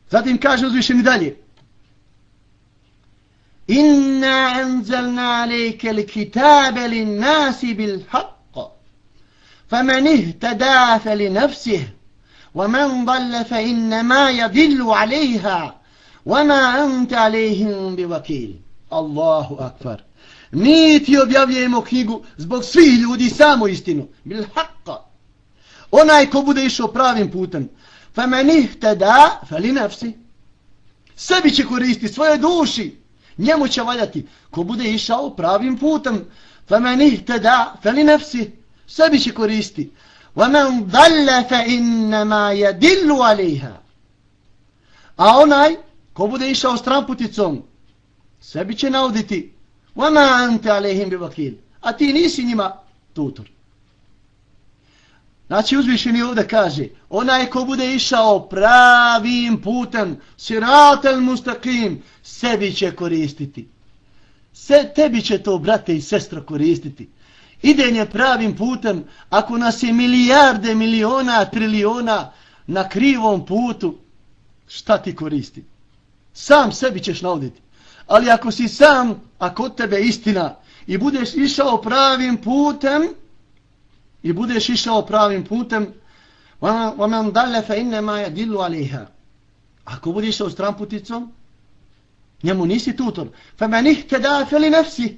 Zatim kaže uzvišeni dalje. Inna anzalna alejke lin nasi bil haq Faman ihtada fa li nafsih. ومن ضل فإنما يضل عليها وما أنت عليهم بوكيل الله أكبر Mi ti objavljujemo knjigu zbog svih ljudi samo istinu. Bil haqqa. Onaj ko bude išao pravim putem. Fa menih te da, fa li nefsi. Sebi će koristiti svoje duši. Njemu će valjati. Ko bude išao pravim putem. Fa menih te da, fa li nefsi. Sebi će koristiti. وَمَنْ ضَلَّ فَإِنَّمَا يَدِلُّ عَلَيْهَا A onaj, ko bude išao stramputicom, sebi će nauditi وَمَا أَنْتَ عَلَيْهِمْ بِوَكِيلِ A ti nisi njima tutor. Znači uzvišeni ovdje kaže, onaj ko bude išao pravim putem, siratel mustakim, sebi će koristiti. Se, tebi će to, brate i sestro, koristiti idenje pravim putem, ako nas je milijarde, miliona, triliona na krivom putu, šta ti koristi? Sam sebi ćeš nauditi. Ali ako si sam, a kod tebe istina, i budeš išao pravim putem, i budeš išao pravim putem, وَمَنْ دَلَّ فَإِنَّمَا يَدِلُّ عَلِيهَا Ako budeš išao s tramputicom, njemu nisi tutor. فَمَنْ اِهْتَدَا فَلِ نَفْسِ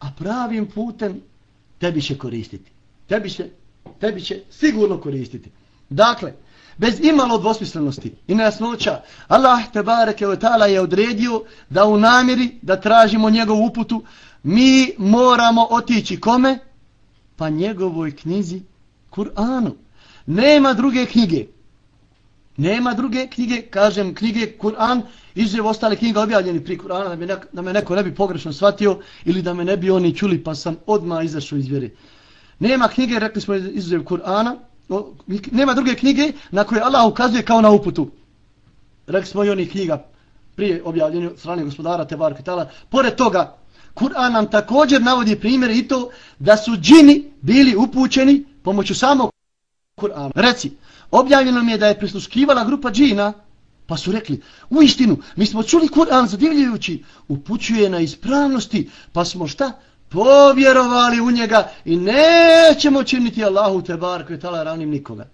A pravim putem tebi će koristiti. Tebi će, tebi će sigurno koristiti. Dakle, bez imalo dvosmislenosti i nejasnoća, Allah te bareke ve taala je odredio da u namjeri da tražimo njegovu uputu, mi moramo otići kome? Pa njegovoj knjizi Kur'anu. Nema druge knjige. Nema druge knjige, kažem knjige Kur'an, izjev ostale knjiga objavljeni pri Kur'ana, da, me da me neko ne bi pogrešno shvatio ili da me ne bi oni čuli pa sam odma izašao iz vjere. Nema knjige, rekli smo izuzev Kur'ana, nema druge knjige na koje Allah ukazuje kao na uputu. Rekli smo i onih knjiga prije objavljenju strane gospodara Tebar Kitala. Pored toga, Kur'an nam također navodi primjer i to da su džini bili upućeni pomoću samog Kur'ana. Reci, objavljeno mi je da je prisluškivala grupa džina, pa su rekli, u istinu, mi smo čuli Kur'an zadivljujući, upućuje na ispravnosti, pa smo šta? Povjerovali u njega i nećemo činiti Allahu te bar kvetala ravnim nikoga.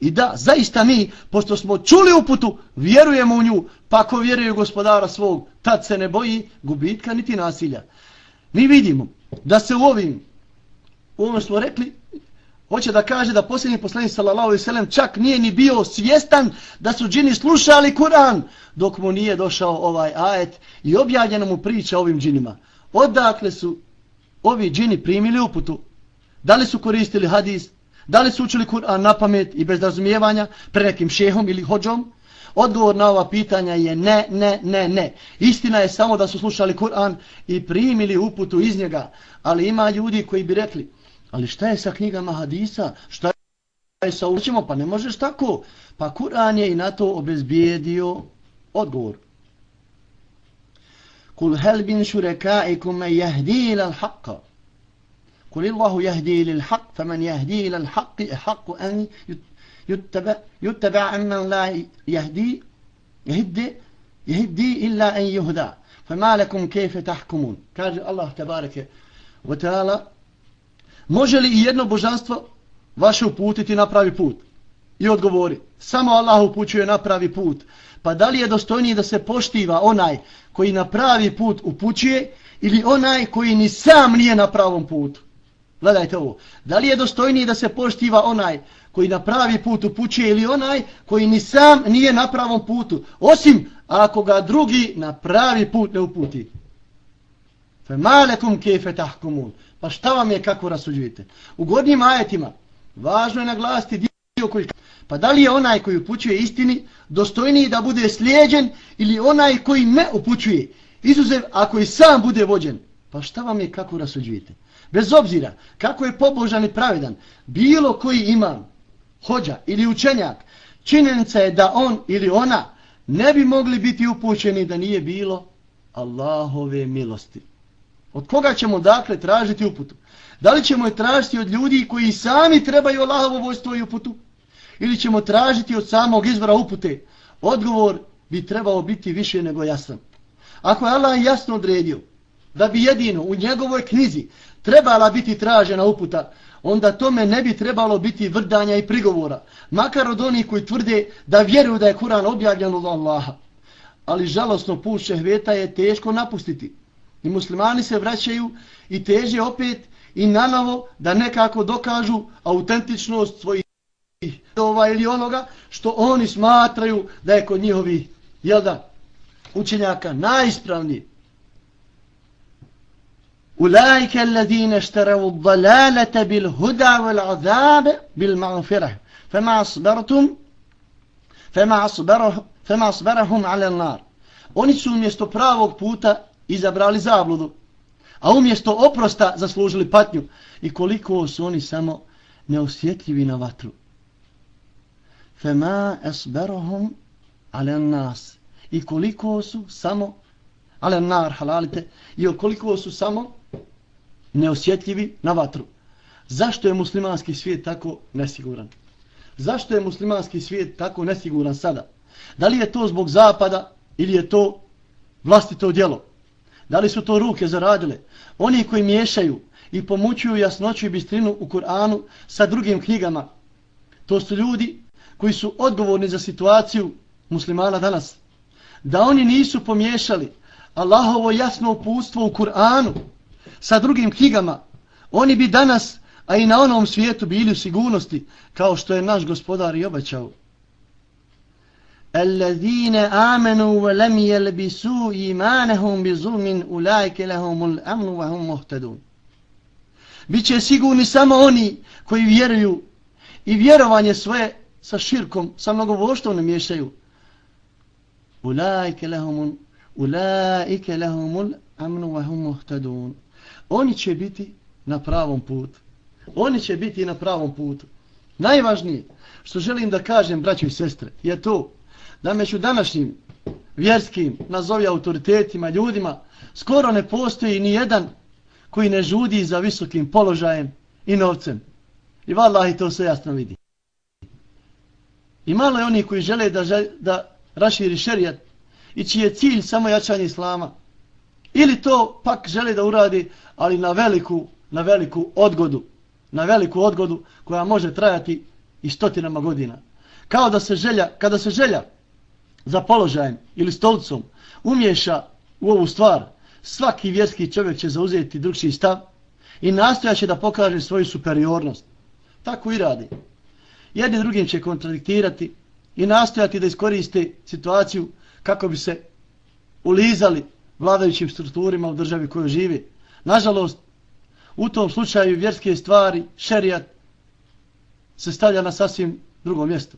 I da, zaista mi, pošto smo čuli uputu, vjerujemo u nju, pa ako vjeruje gospodara svog, tad se ne boji gubitka niti nasilja. Mi vidimo da se u ovim, u ovom smo rekli, hoće da kaže da posljednji poslanik sallallahu alejhi ve sellem čak nije ni bio svjestan da su džini slušali Kur'an dok mu nije došao ovaj ajet i objavljena mu priča ovim džinima. Odakle su ovi džini primili uputu? Da li su koristili hadis? Da li su učili Kur'an na pamet i bez razumijevanja pre nekim šehom ili hođom? Odgovor na ova pitanja je ne, ne, ne, ne. Istina je samo da su slušali Kur'an i primili uputu iz njega. Ali ima ljudi koji bi rekli, Ali šta je sa knjigama hadisa? Šta je sa učimo? Pa ne možeš tako. Pa Kur'an je i na to obezbijedio odgovor. Kul hel bin šurekaikum me jahdi ilal haqqa. Kul illahu jahdi ilal haqq, faman jahdi ilal haqq, e haqq an yuttaba anna la jahdi, jahdi, jahdi illa an juhda. Fama lakum kejfe tahkumun. Kaže Allah tabareke wa ta'ala, može li jedno božanstvo vaše uputiti na pravi put i odgovori samo Allah upućuje na pravi put pa da li je dostojniji da se poštiva onaj koji na pravi put upućuje ili onaj koji ni sam nije na pravom putu gledajte ovo da li je dostojniji da se poštiva onaj koji na pravi put upućuje ili onaj koji ni sam nije na pravom putu. Osim ako ga drugi na pravi put ne uputi. Fe malekum kefe tahkumun. Pa šta vam je kako rasuđujete? U godnim ajetima važno je naglasiti dio koji... Pa da li je onaj koji upućuje istini dostojniji da bude slijeđen ili onaj koji ne upućuje? Izuzev ako i sam bude vođen. Pa šta vam je kako rasuđujete? Bez obzira kako je pobožan i pravedan, bilo koji imam, hođa ili učenjak, činjenica je da on ili ona ne bi mogli biti upućeni da nije bilo Allahove milosti. Od koga ćemo dakle tražiti uputu? Da li ćemo je tražiti od ljudi koji sami trebaju Allahovo vojstvo i uputu? Ili ćemo tražiti od samog izvora upute? Odgovor bi trebao biti više nego jasan. Ako je Allah jasno odredio da bi jedino u njegovoj knjizi trebala biti tražena uputa, onda tome ne bi trebalo biti vrdanja i prigovora. Makar od onih koji tvrde da vjeruju da je Kur'an objavljen od Allaha. Ali žalostno put šehveta je teško napustiti. I muslimani se vraćaju i teže opet i nanovo da nekako dokažu autentičnost svojih ova ili onoga što oni smatraju da je kod njihovi jel da, učenjaka najispravniji. Ulaike alladine štaravu dalalete bil huda vel azabe bil manfira. Fema asbertum fema asberahum ala nar. Oni su umjesto pravog puta izabrali zabludu, a umjesto oprosta zaslužili patnju. I koliko su oni samo neosjetljivi na vatru. Fema esberohum alen nas. I koliko su samo alen nar halalite. I koliko su samo neosjetljivi na vatru. Zašto je muslimanski svijet tako nesiguran? Zašto je muslimanski svijet tako nesiguran sada? Da li je to zbog zapada ili je to vlastito djelo? Da li su to ruke zaradile? Oni koji miješaju i pomućuju jasnoću i bistrinu u Kur'anu sa drugim knjigama, to su ljudi koji su odgovorni za situaciju muslimana danas. Da oni nisu pomiješali Allahovo jasno upustvo u Kur'anu sa drugim knjigama, oni bi danas, a i na onom svijetu bili u sigurnosti, kao što je naš gospodar i obećao. الذين آمنوا wa lam إيمانهم imanahum أولئك لهم ulaika lahumul مهتدون wa hum muhtadun. Biće sigurni samo oni koji vjeruju i vjerovanje svoje sa širkom, sa mnogovoštvom ne miješaju. Ulaika lahumul ulaika lahumul amnu wa hum muhtadun oni će biti na pravom putu. Oni će biti na pravom putu. Najvažnije što želim da kažem, braći i sestre, je to da među današnjim vjerskim, nazovi autoritetima, ljudima, skoro ne postoji ni jedan koji ne žudi za visokim položajem i novcem. I vallahi to se jasno vidi. I malo je oni koji žele da, žel, da raširi šerijat i čiji je cilj samo jačanje islama. Ili to pak žele da uradi, ali na veliku, na veliku odgodu. Na veliku odgodu koja može trajati i stotinama godina. Kao da se želja, kada se želja za položajem ili stolicom umješa u ovu stvar, svaki vjerski čovjek će zauzeti drugši stav i nastojaće da pokaže svoju superiornost. Tako i radi. Jedni drugim će kontradiktirati i nastojati da iskoriste situaciju kako bi se ulizali vladajućim strukturima u državi koju živi. Nažalost, u tom slučaju vjerske stvari, šerijat, se stavlja na sasvim drugom mjestu.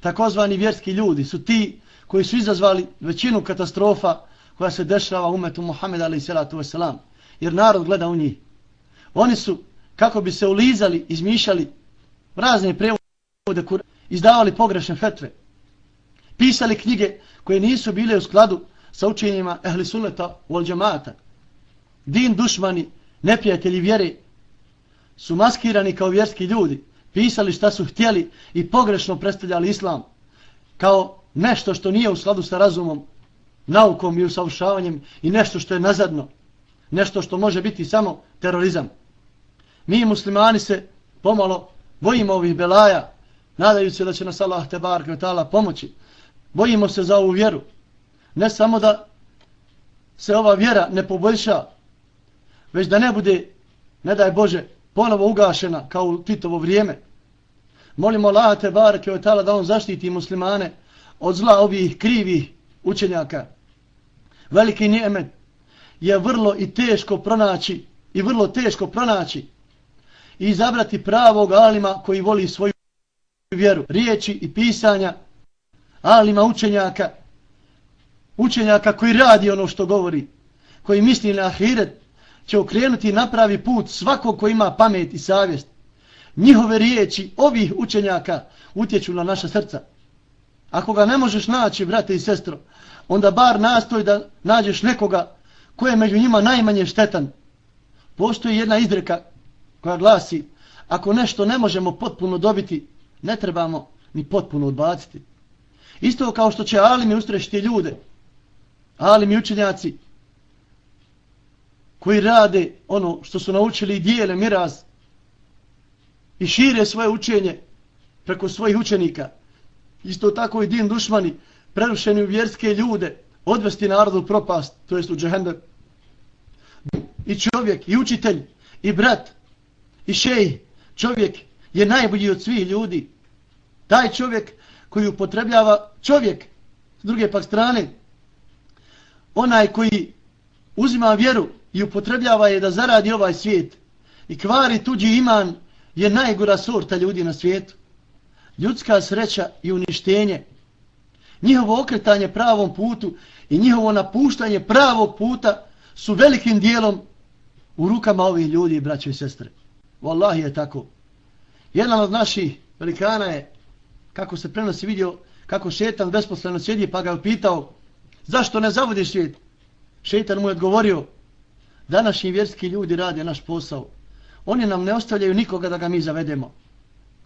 Takozvani vjerski ljudi su ti koji su izazvali većinu katastrofa koja se dešava u umetu Muhammeda alaih salatu wasalam. Jer narod gleda u njih. Oni su, kako bi se ulizali, izmišljali razne prevode, izdavali pogrešne fetve. Pisali knjige koje nisu bile u skladu sa učenjima ehli sunneta u džamata. Din dušmani, neprijatelji vjere, su maskirani kao vjerski ljudi, pisali šta su htjeli i pogrešno predstavljali islam kao nešto što nije u skladu sa razumom, naukom i usavršavanjem i nešto što je nazadno, nešto što može biti samo terorizam. Mi muslimani se pomalo bojimo ovih belaja, nadajući se da će nas Allah te bar kvetala pomoći. Bojimo se za ovu vjeru. Ne samo da se ova vjera ne poboljša, već da ne bude, ne daj Bože, ponovo ugašena kao u Titovo vrijeme. Molimo Allah te bar kvetala da on zaštiti muslimane od zla ovih krivih učenjaka. Veliki njemet je vrlo i teško pronaći i vrlo teško pronaći i izabrati pravog alima koji voli svoju vjeru, riječi i pisanja alima učenjaka, učenjaka koji radi ono što govori, koji misli na ahiret, će okrenuti napravi put svakog ko ima pamet i savjest. Njihove riječi ovih učenjaka utječu na naša srca. Ako ga ne možeš naći, brate i sestro, onda bar nastoj da nađeš nekoga ko je među njima najmanje štetan. Postoji jedna izreka koja glasi, ako nešto ne možemo potpuno dobiti, ne trebamo ni potpuno odbaciti. Isto kao što će alimi ustrešiti ljude, alimi učenjaci, koji rade ono što su naučili i dijele miraz i šire svoje učenje preko svojih učenika. Isto tako i din dušmani, prerušeni u vjerske ljude, odvesti narodu propast, to jest u džehendem. I čovjek, i učitelj, i brat, i šej, čovjek je najbolji od svih ljudi. Taj čovjek koji upotrebljava čovjek, s druge pak strane, onaj koji uzima vjeru i upotrebljava je da zaradi ovaj svijet i kvari tuđi iman je najgora sorta ljudi na svijetu. Ljudska sreća i uništenje, njihovo okretanje pravom putu i njihovo napuštanje pravog puta su velikim dijelom u rukama ovih ljudi, braće i sestre. Wallahi je tako. Jedan od naših velikana je, kako se prenosi vidio, kako šetan besposleno sjedi, pa ga je pitao, zašto ne zavodiš svijet? Šetan mu je odgovorio, današnji vjerski ljudi rade naš posao. Oni nam ne ostavljaju nikoga da ga mi zavedemo.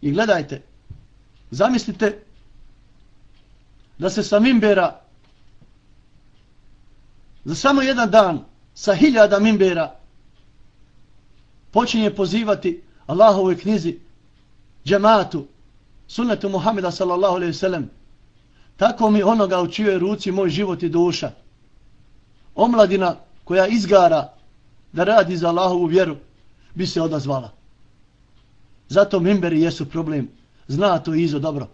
I gledajte, zamislite da se sa mimbera za samo jedan dan sa hiljada mimbera počinje pozivati Allahovoj knjizi, džematu, sunnetu Muhammeda sallallahu alaihi sallam, tako mi onoga u čijoj ruci moj život i duša. Omladina koja izgara da radi za Allahovu vjeru, bi se odazvala. Zato mimberi jesu problem. Zna to Izo dobro.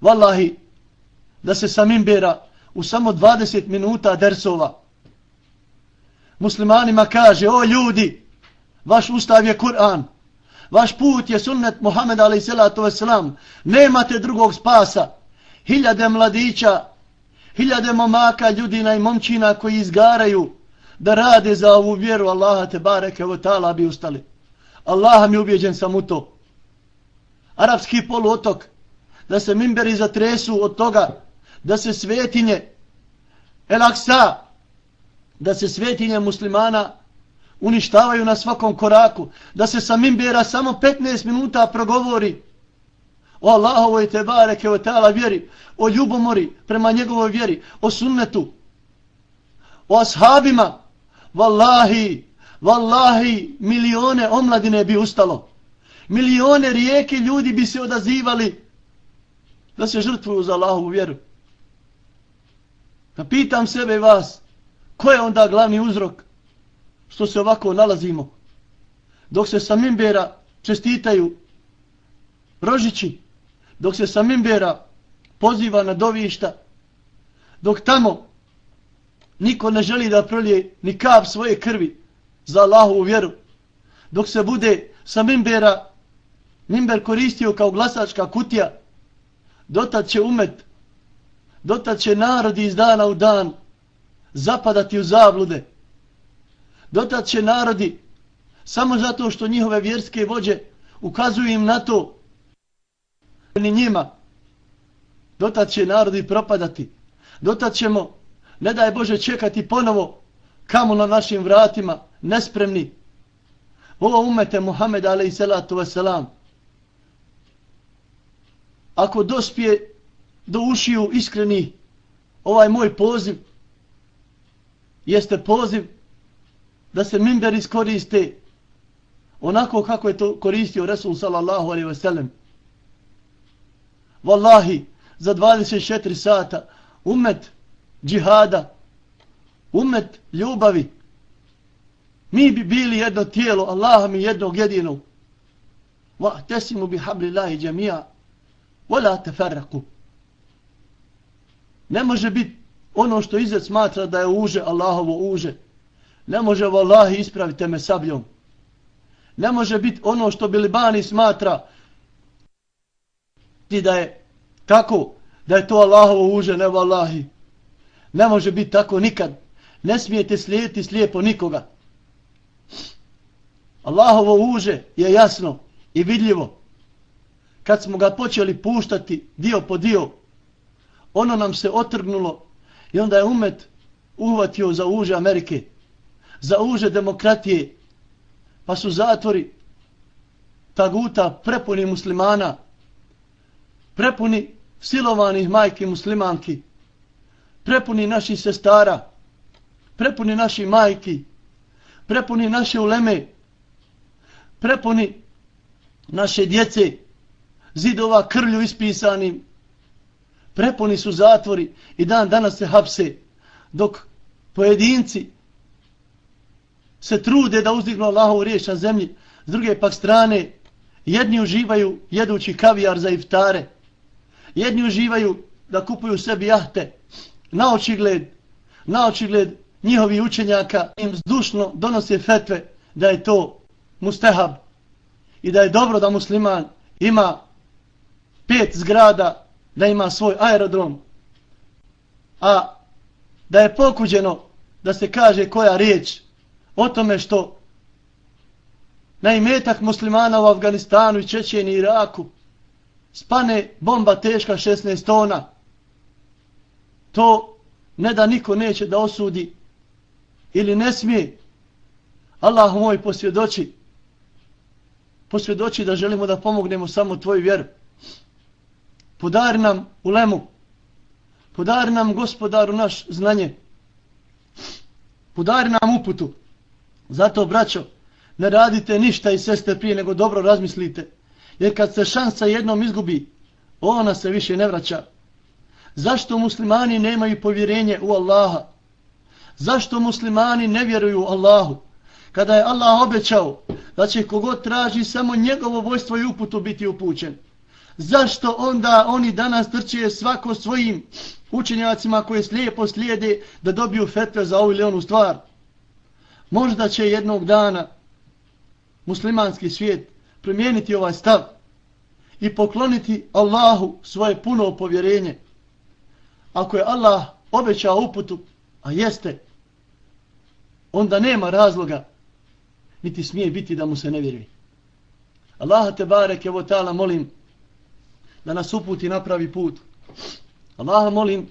Wallahi, da se sa mimbera u samo 20 minuta dersova muslimanima kaže, o ljudi, Vaš ustav je Kur'an. Vaš put je sunnet Muhammed a.s. Nemate drugog spasa. Hiljade mladića, hiljade momaka, ljudina i momčina koji izgaraju da rade za ovu vjeru Allaha te bareke o ta'ala bi ustali. Allah mi ubjeđen sam u to. Arapski poluotok, da se mimberi zatresu od toga, da se svetinje, El Aksa, da se svetinje muslimana uništavaju na svakom koraku, da se sa mimbera samo 15 minuta progovori o Allahovoj te bareke o teala vjeri, o ljubomori prema njegovoj vjeri, o sunnetu, o ashabima, vallahi, vallahi, milione omladine bi ustalo. Milione rijeke ljudi bi se odazivali da se žrtvuju za Allahovu vjeru. Pa pitam sebe i vas, ko je onda glavni uzrok što se ovako nalazimo. Dok se sa mimbera čestitaju rožići, dok se sa mimbera poziva na dovišta, dok tamo niko ne želi da prolije ni kap svoje krvi za Allahovu vjeru, dok se bude sa mimbera, mimber koristio kao glasačka kutija, dotad će umet, dotad će narodi iz dana u dan zapadati u zablude, dotad će narodi samo zato što njihove vjerske vođe ukazuju im na to. Ni njima. Dotad će narodi propadati. Dotad ćemo ne daj Bože čekati ponovo kamo na našim vratima nespremni. Ovo umete Muhammed alaih salatu wasalam ako dospije do ušiju iskreni ovaj moj poziv jeste poziv da se minber iskoriste onako kako je to koristio Resul sallallahu alaihi ve. Wallahi, za 24 sata umet džihada, umet ljubavi, mi bi bili jedno tijelo, Allah mi jednog jedinog. Wa tesimu bi hablillahi džemija, Vola la teferraku. Ne može biti ono što izet smatra da je uže, Allahovo uže. Ne može, vallahi, ispravite me sabljom. Ne može biti ono što Bilibani smatra ti da je tako, da je to Allahovo uže, ne vallahi. Ne može biti tako nikad. Ne smijete slijediti slijepo nikoga. Allahovo uže je jasno i vidljivo. Kad smo ga počeli puštati dio po dio, ono nam se otrgnulo i onda je umet uhvatio za uže Amerike, za uže demokratije, pa su zatvori taguta prepuni muslimana, prepuni silovanih majki muslimanki, prepuni naših sestara, prepuni naših majki, prepuni naše uleme, prepuni naše djece, zidova krlju ispisanim, preponi su zatvori i dan danas se hapse, dok pojedinci se trude da uzdignu Allahovu riječ na zemlji, s druge pak strane, jedni uživaju jedući kavijar za iftare, jedni uživaju da kupuju sebi jahte, na očigled, na očigled njihovi učenjaka im zdušno donose fetve da je to mustehab i da je dobro da musliman ima pet zgrada, da ima svoj aerodrom, a da je pokuđeno da se kaže koja riječ o tome što na imetak muslimana u Afganistanu i Čečeni i Iraku spane bomba teška 16 tona. To ne da niko neće da osudi ili ne smije. Allah moj posvjedoči posvjedoči da želimo da pomognemo samo tvoju vjeru. Podari nam u lemu. Podari nam gospodaru naš znanje. Podari nam uputu. Zato, braćo, ne radite ništa i seste prije, nego dobro razmislite. Jer kad se šansa jednom izgubi, ona se više ne vraća. Zašto muslimani nemaju povjerenje u Allaha? Zašto muslimani ne vjeruju Allahu? Kada je Allah obećao da će kogod traži samo njegovo vojstvo i uputu biti upućen. Zašto onda oni danas trče svako svojim učenjacima koje slijepo slijede da dobiju fetve za ovu ili onu stvar? Možda će jednog dana muslimanski svijet promijeniti ovaj stav i pokloniti Allahu svoje puno povjerenje. Ako je Allah obećao uputu, a jeste, onda nema razloga, niti smije biti da mu se ne vjeruje. Allaha te barek, evo ta'ala, molim da nas uputi napravi put. Allaha molim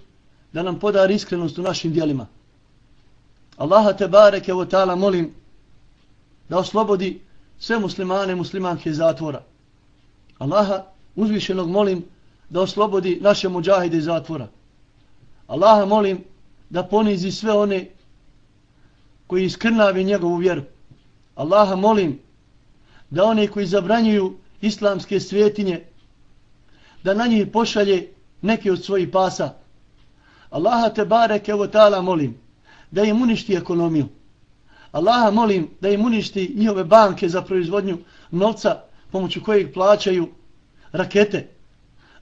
da nam podari iskrenost u našim dijelima. Allaha te bareke o ta'ala molim da oslobodi sve muslimane muslimanke iz zatvora. Allaha uzvišenog molim da oslobodi naše muđahide iz zatvora. Allaha molim da ponizi sve one koji iskrnavi njegovu vjeru. Allaha molim da one koji zabranjuju islamske svetinje da na njih pošalje neke od svojih pasa. Allaha te barek evo ta'ala molim da im uništi ekonomiju. Allaha molim da im uništi njihove banke za proizvodnju novca pomoću kojeg plaćaju rakete.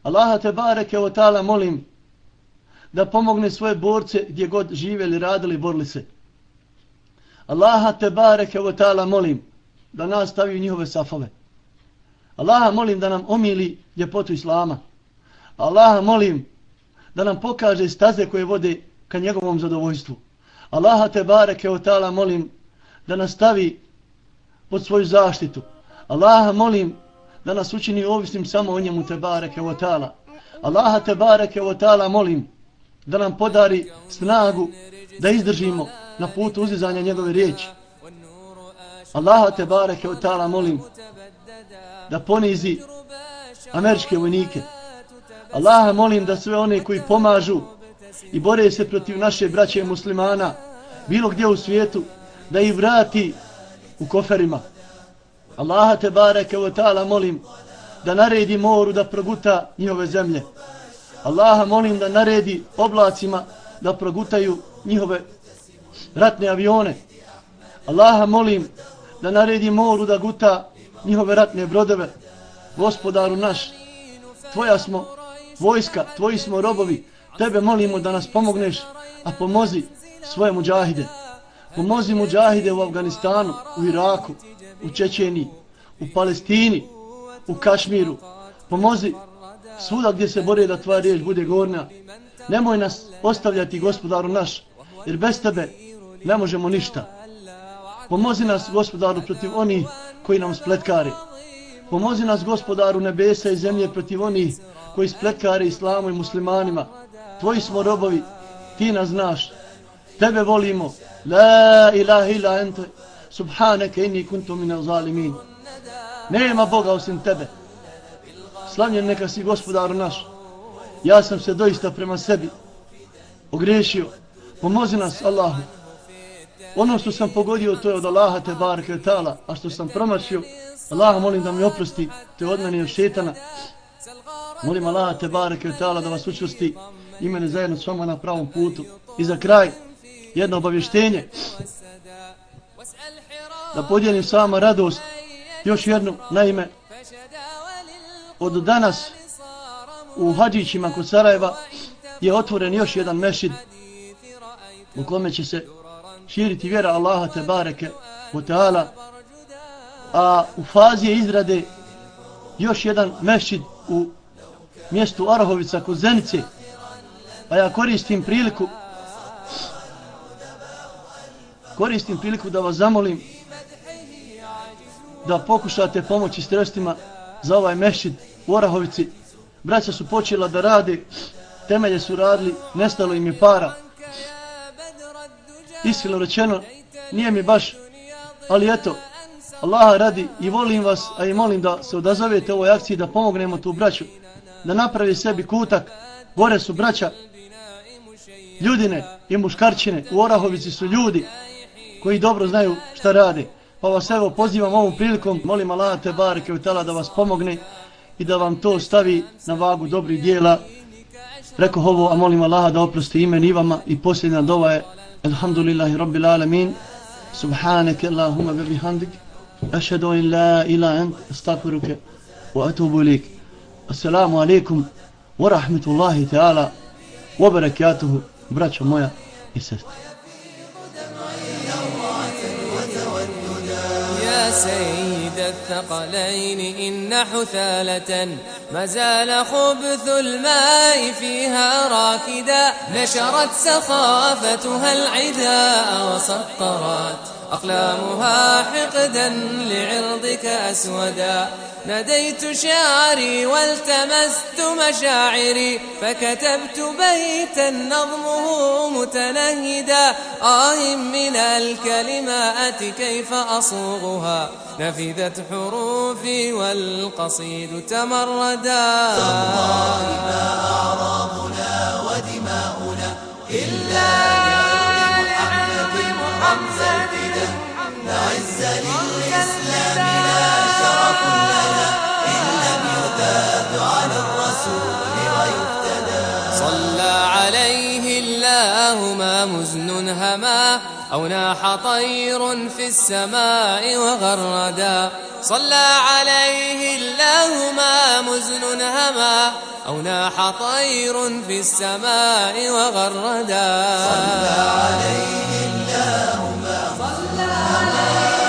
Allaha te barek evo ta'ala molim da pomogne svoje borce gdje god živeli, radili, borili se. Allaha te barek evo ta'ala molim da nastavi njihove safove. Allaha molim da nam omili ljepotu Islama. Allaha molim da nam pokaže staze koje vode ka njegovom zadovoljstvu. Allaha te bareke o tala molim da nas stavi pod svoju zaštitu. Allaha molim da nas učini ovisnim samo o njemu te bareke o tala. Allaha te bareke o tala molim da nam podari snagu da izdržimo na putu uzizanja njegove riječi. Allaha te bareke o tala molim da ponizi američke vojnike. Allaha molim da sve one koji pomažu i bore se protiv naše braće muslimana bilo gdje u svijetu da ih vrati u koferima. Allaha te bareke o ta'ala molim da naredi moru da proguta njihove zemlje. Allaha molim da naredi oblacima da progutaju njihove ratne avione. Allaha molim da naredi moru da guta njihove ratne brodove. Gospodaru naš, tvoja smo vojska, tvoji smo robovi, tebe molimo da nas pomogneš, a pomozi svoje muđahide. Pomozi muđahide u Afganistanu, u Iraku, u Čečeniji, u Palestini, u Kašmiru. Pomozi svuda gdje se bore da tvoja riječ bude gornja. Nemoj nas ostavljati, gospodaru naš, jer bez tebe ne možemo ništa. Pomozi nas, gospodaru, protiv onih koji nam spletkari. Pomozi nas, gospodaru, nebesa i zemlje protiv onih koji spletkari islamu i muslimanima. Tvoji smo robovi, ti nas znaš. Tebe volimo. La ilaha ila ente. Subhaneke inni kuntu mine zalimin. Nema Boga osim tebe. Slavljen neka si gospodaru naš. Ja sam se doista prema sebi ogrešio. Pomozi nas Allahu. Ono što sam pogodio to je od Allaha te barke tala, a što sam promašio, Allah molim da mi oprosti te od mene od šetana. Molim Allaha te barke tala da vas učusti i mene zajedno s vama na pravom putu. I za kraj, jedno obavještenje. Da podijelim s vama radost. Još jednu, naime, od danas u Hadžićima kod Sarajeva je otvoren još jedan mešid u kome će se širiti vjera Allaha te bareke u a u fazi je izrade još jedan mešćid u mjestu Arahovica kod Zenice pa ja koristim priliku koristim priliku da vas zamolim da pokušate pomoći sredstvima za ovaj mešćid u Orahovici. Braća su počela da rade, temelje su radili, nestalo im je para. Iskreno rečeno, nije mi baš, ali eto, Allah radi i volim vas, a i molim da se odazovete ovoj akciji, da pomognemo tu braću, da napravi sebi kutak, gore su braća, ljudine i muškarčine, u Orahovici su ljudi koji dobro znaju šta rade. Pa vas evo pozivam ovom prilikom, molim Allaha te bareke u tala da vas pomogne i da vam to stavi na vagu dobrih dijela. Rekao ovo, a molim Allaha da oprosti imen i vama i posljedna dova je Alhamdulillahi Rabbil Alamin Subhaneke Allahumma bi bihamdik Ašhedu in la ila ent Astaghfiruke wa atubu ilik Assalamu alaikum wa rahmetullahi ta'ala wa barakatuhu braćo moja i sestra يا الثقلين إن حثالة ما زال خبث الماء فيها راكدا نشرت سخافتها العداء وصقرت أقلامها حقدا لعرضك أسودا. نديت شعري والتمست مشاعري فكتبت بيتا نظمه متنهدا. آه من الكلمات كيف أصوغها؟ نفذت حروفي والقصيد تمردا. تالله ما أعراضنا ودماؤنا إلا لعرض محمد عز للإسلام لا شرف لنا إن لم يثاب على الرسول ويفتدى صلى عليه الله ما مزن هما أو ناح طير في السماء وغردا. صلى عليه الله ما مزن هما أو ناح طير في السماء وغردا. صلى عليه الله Hallelujah.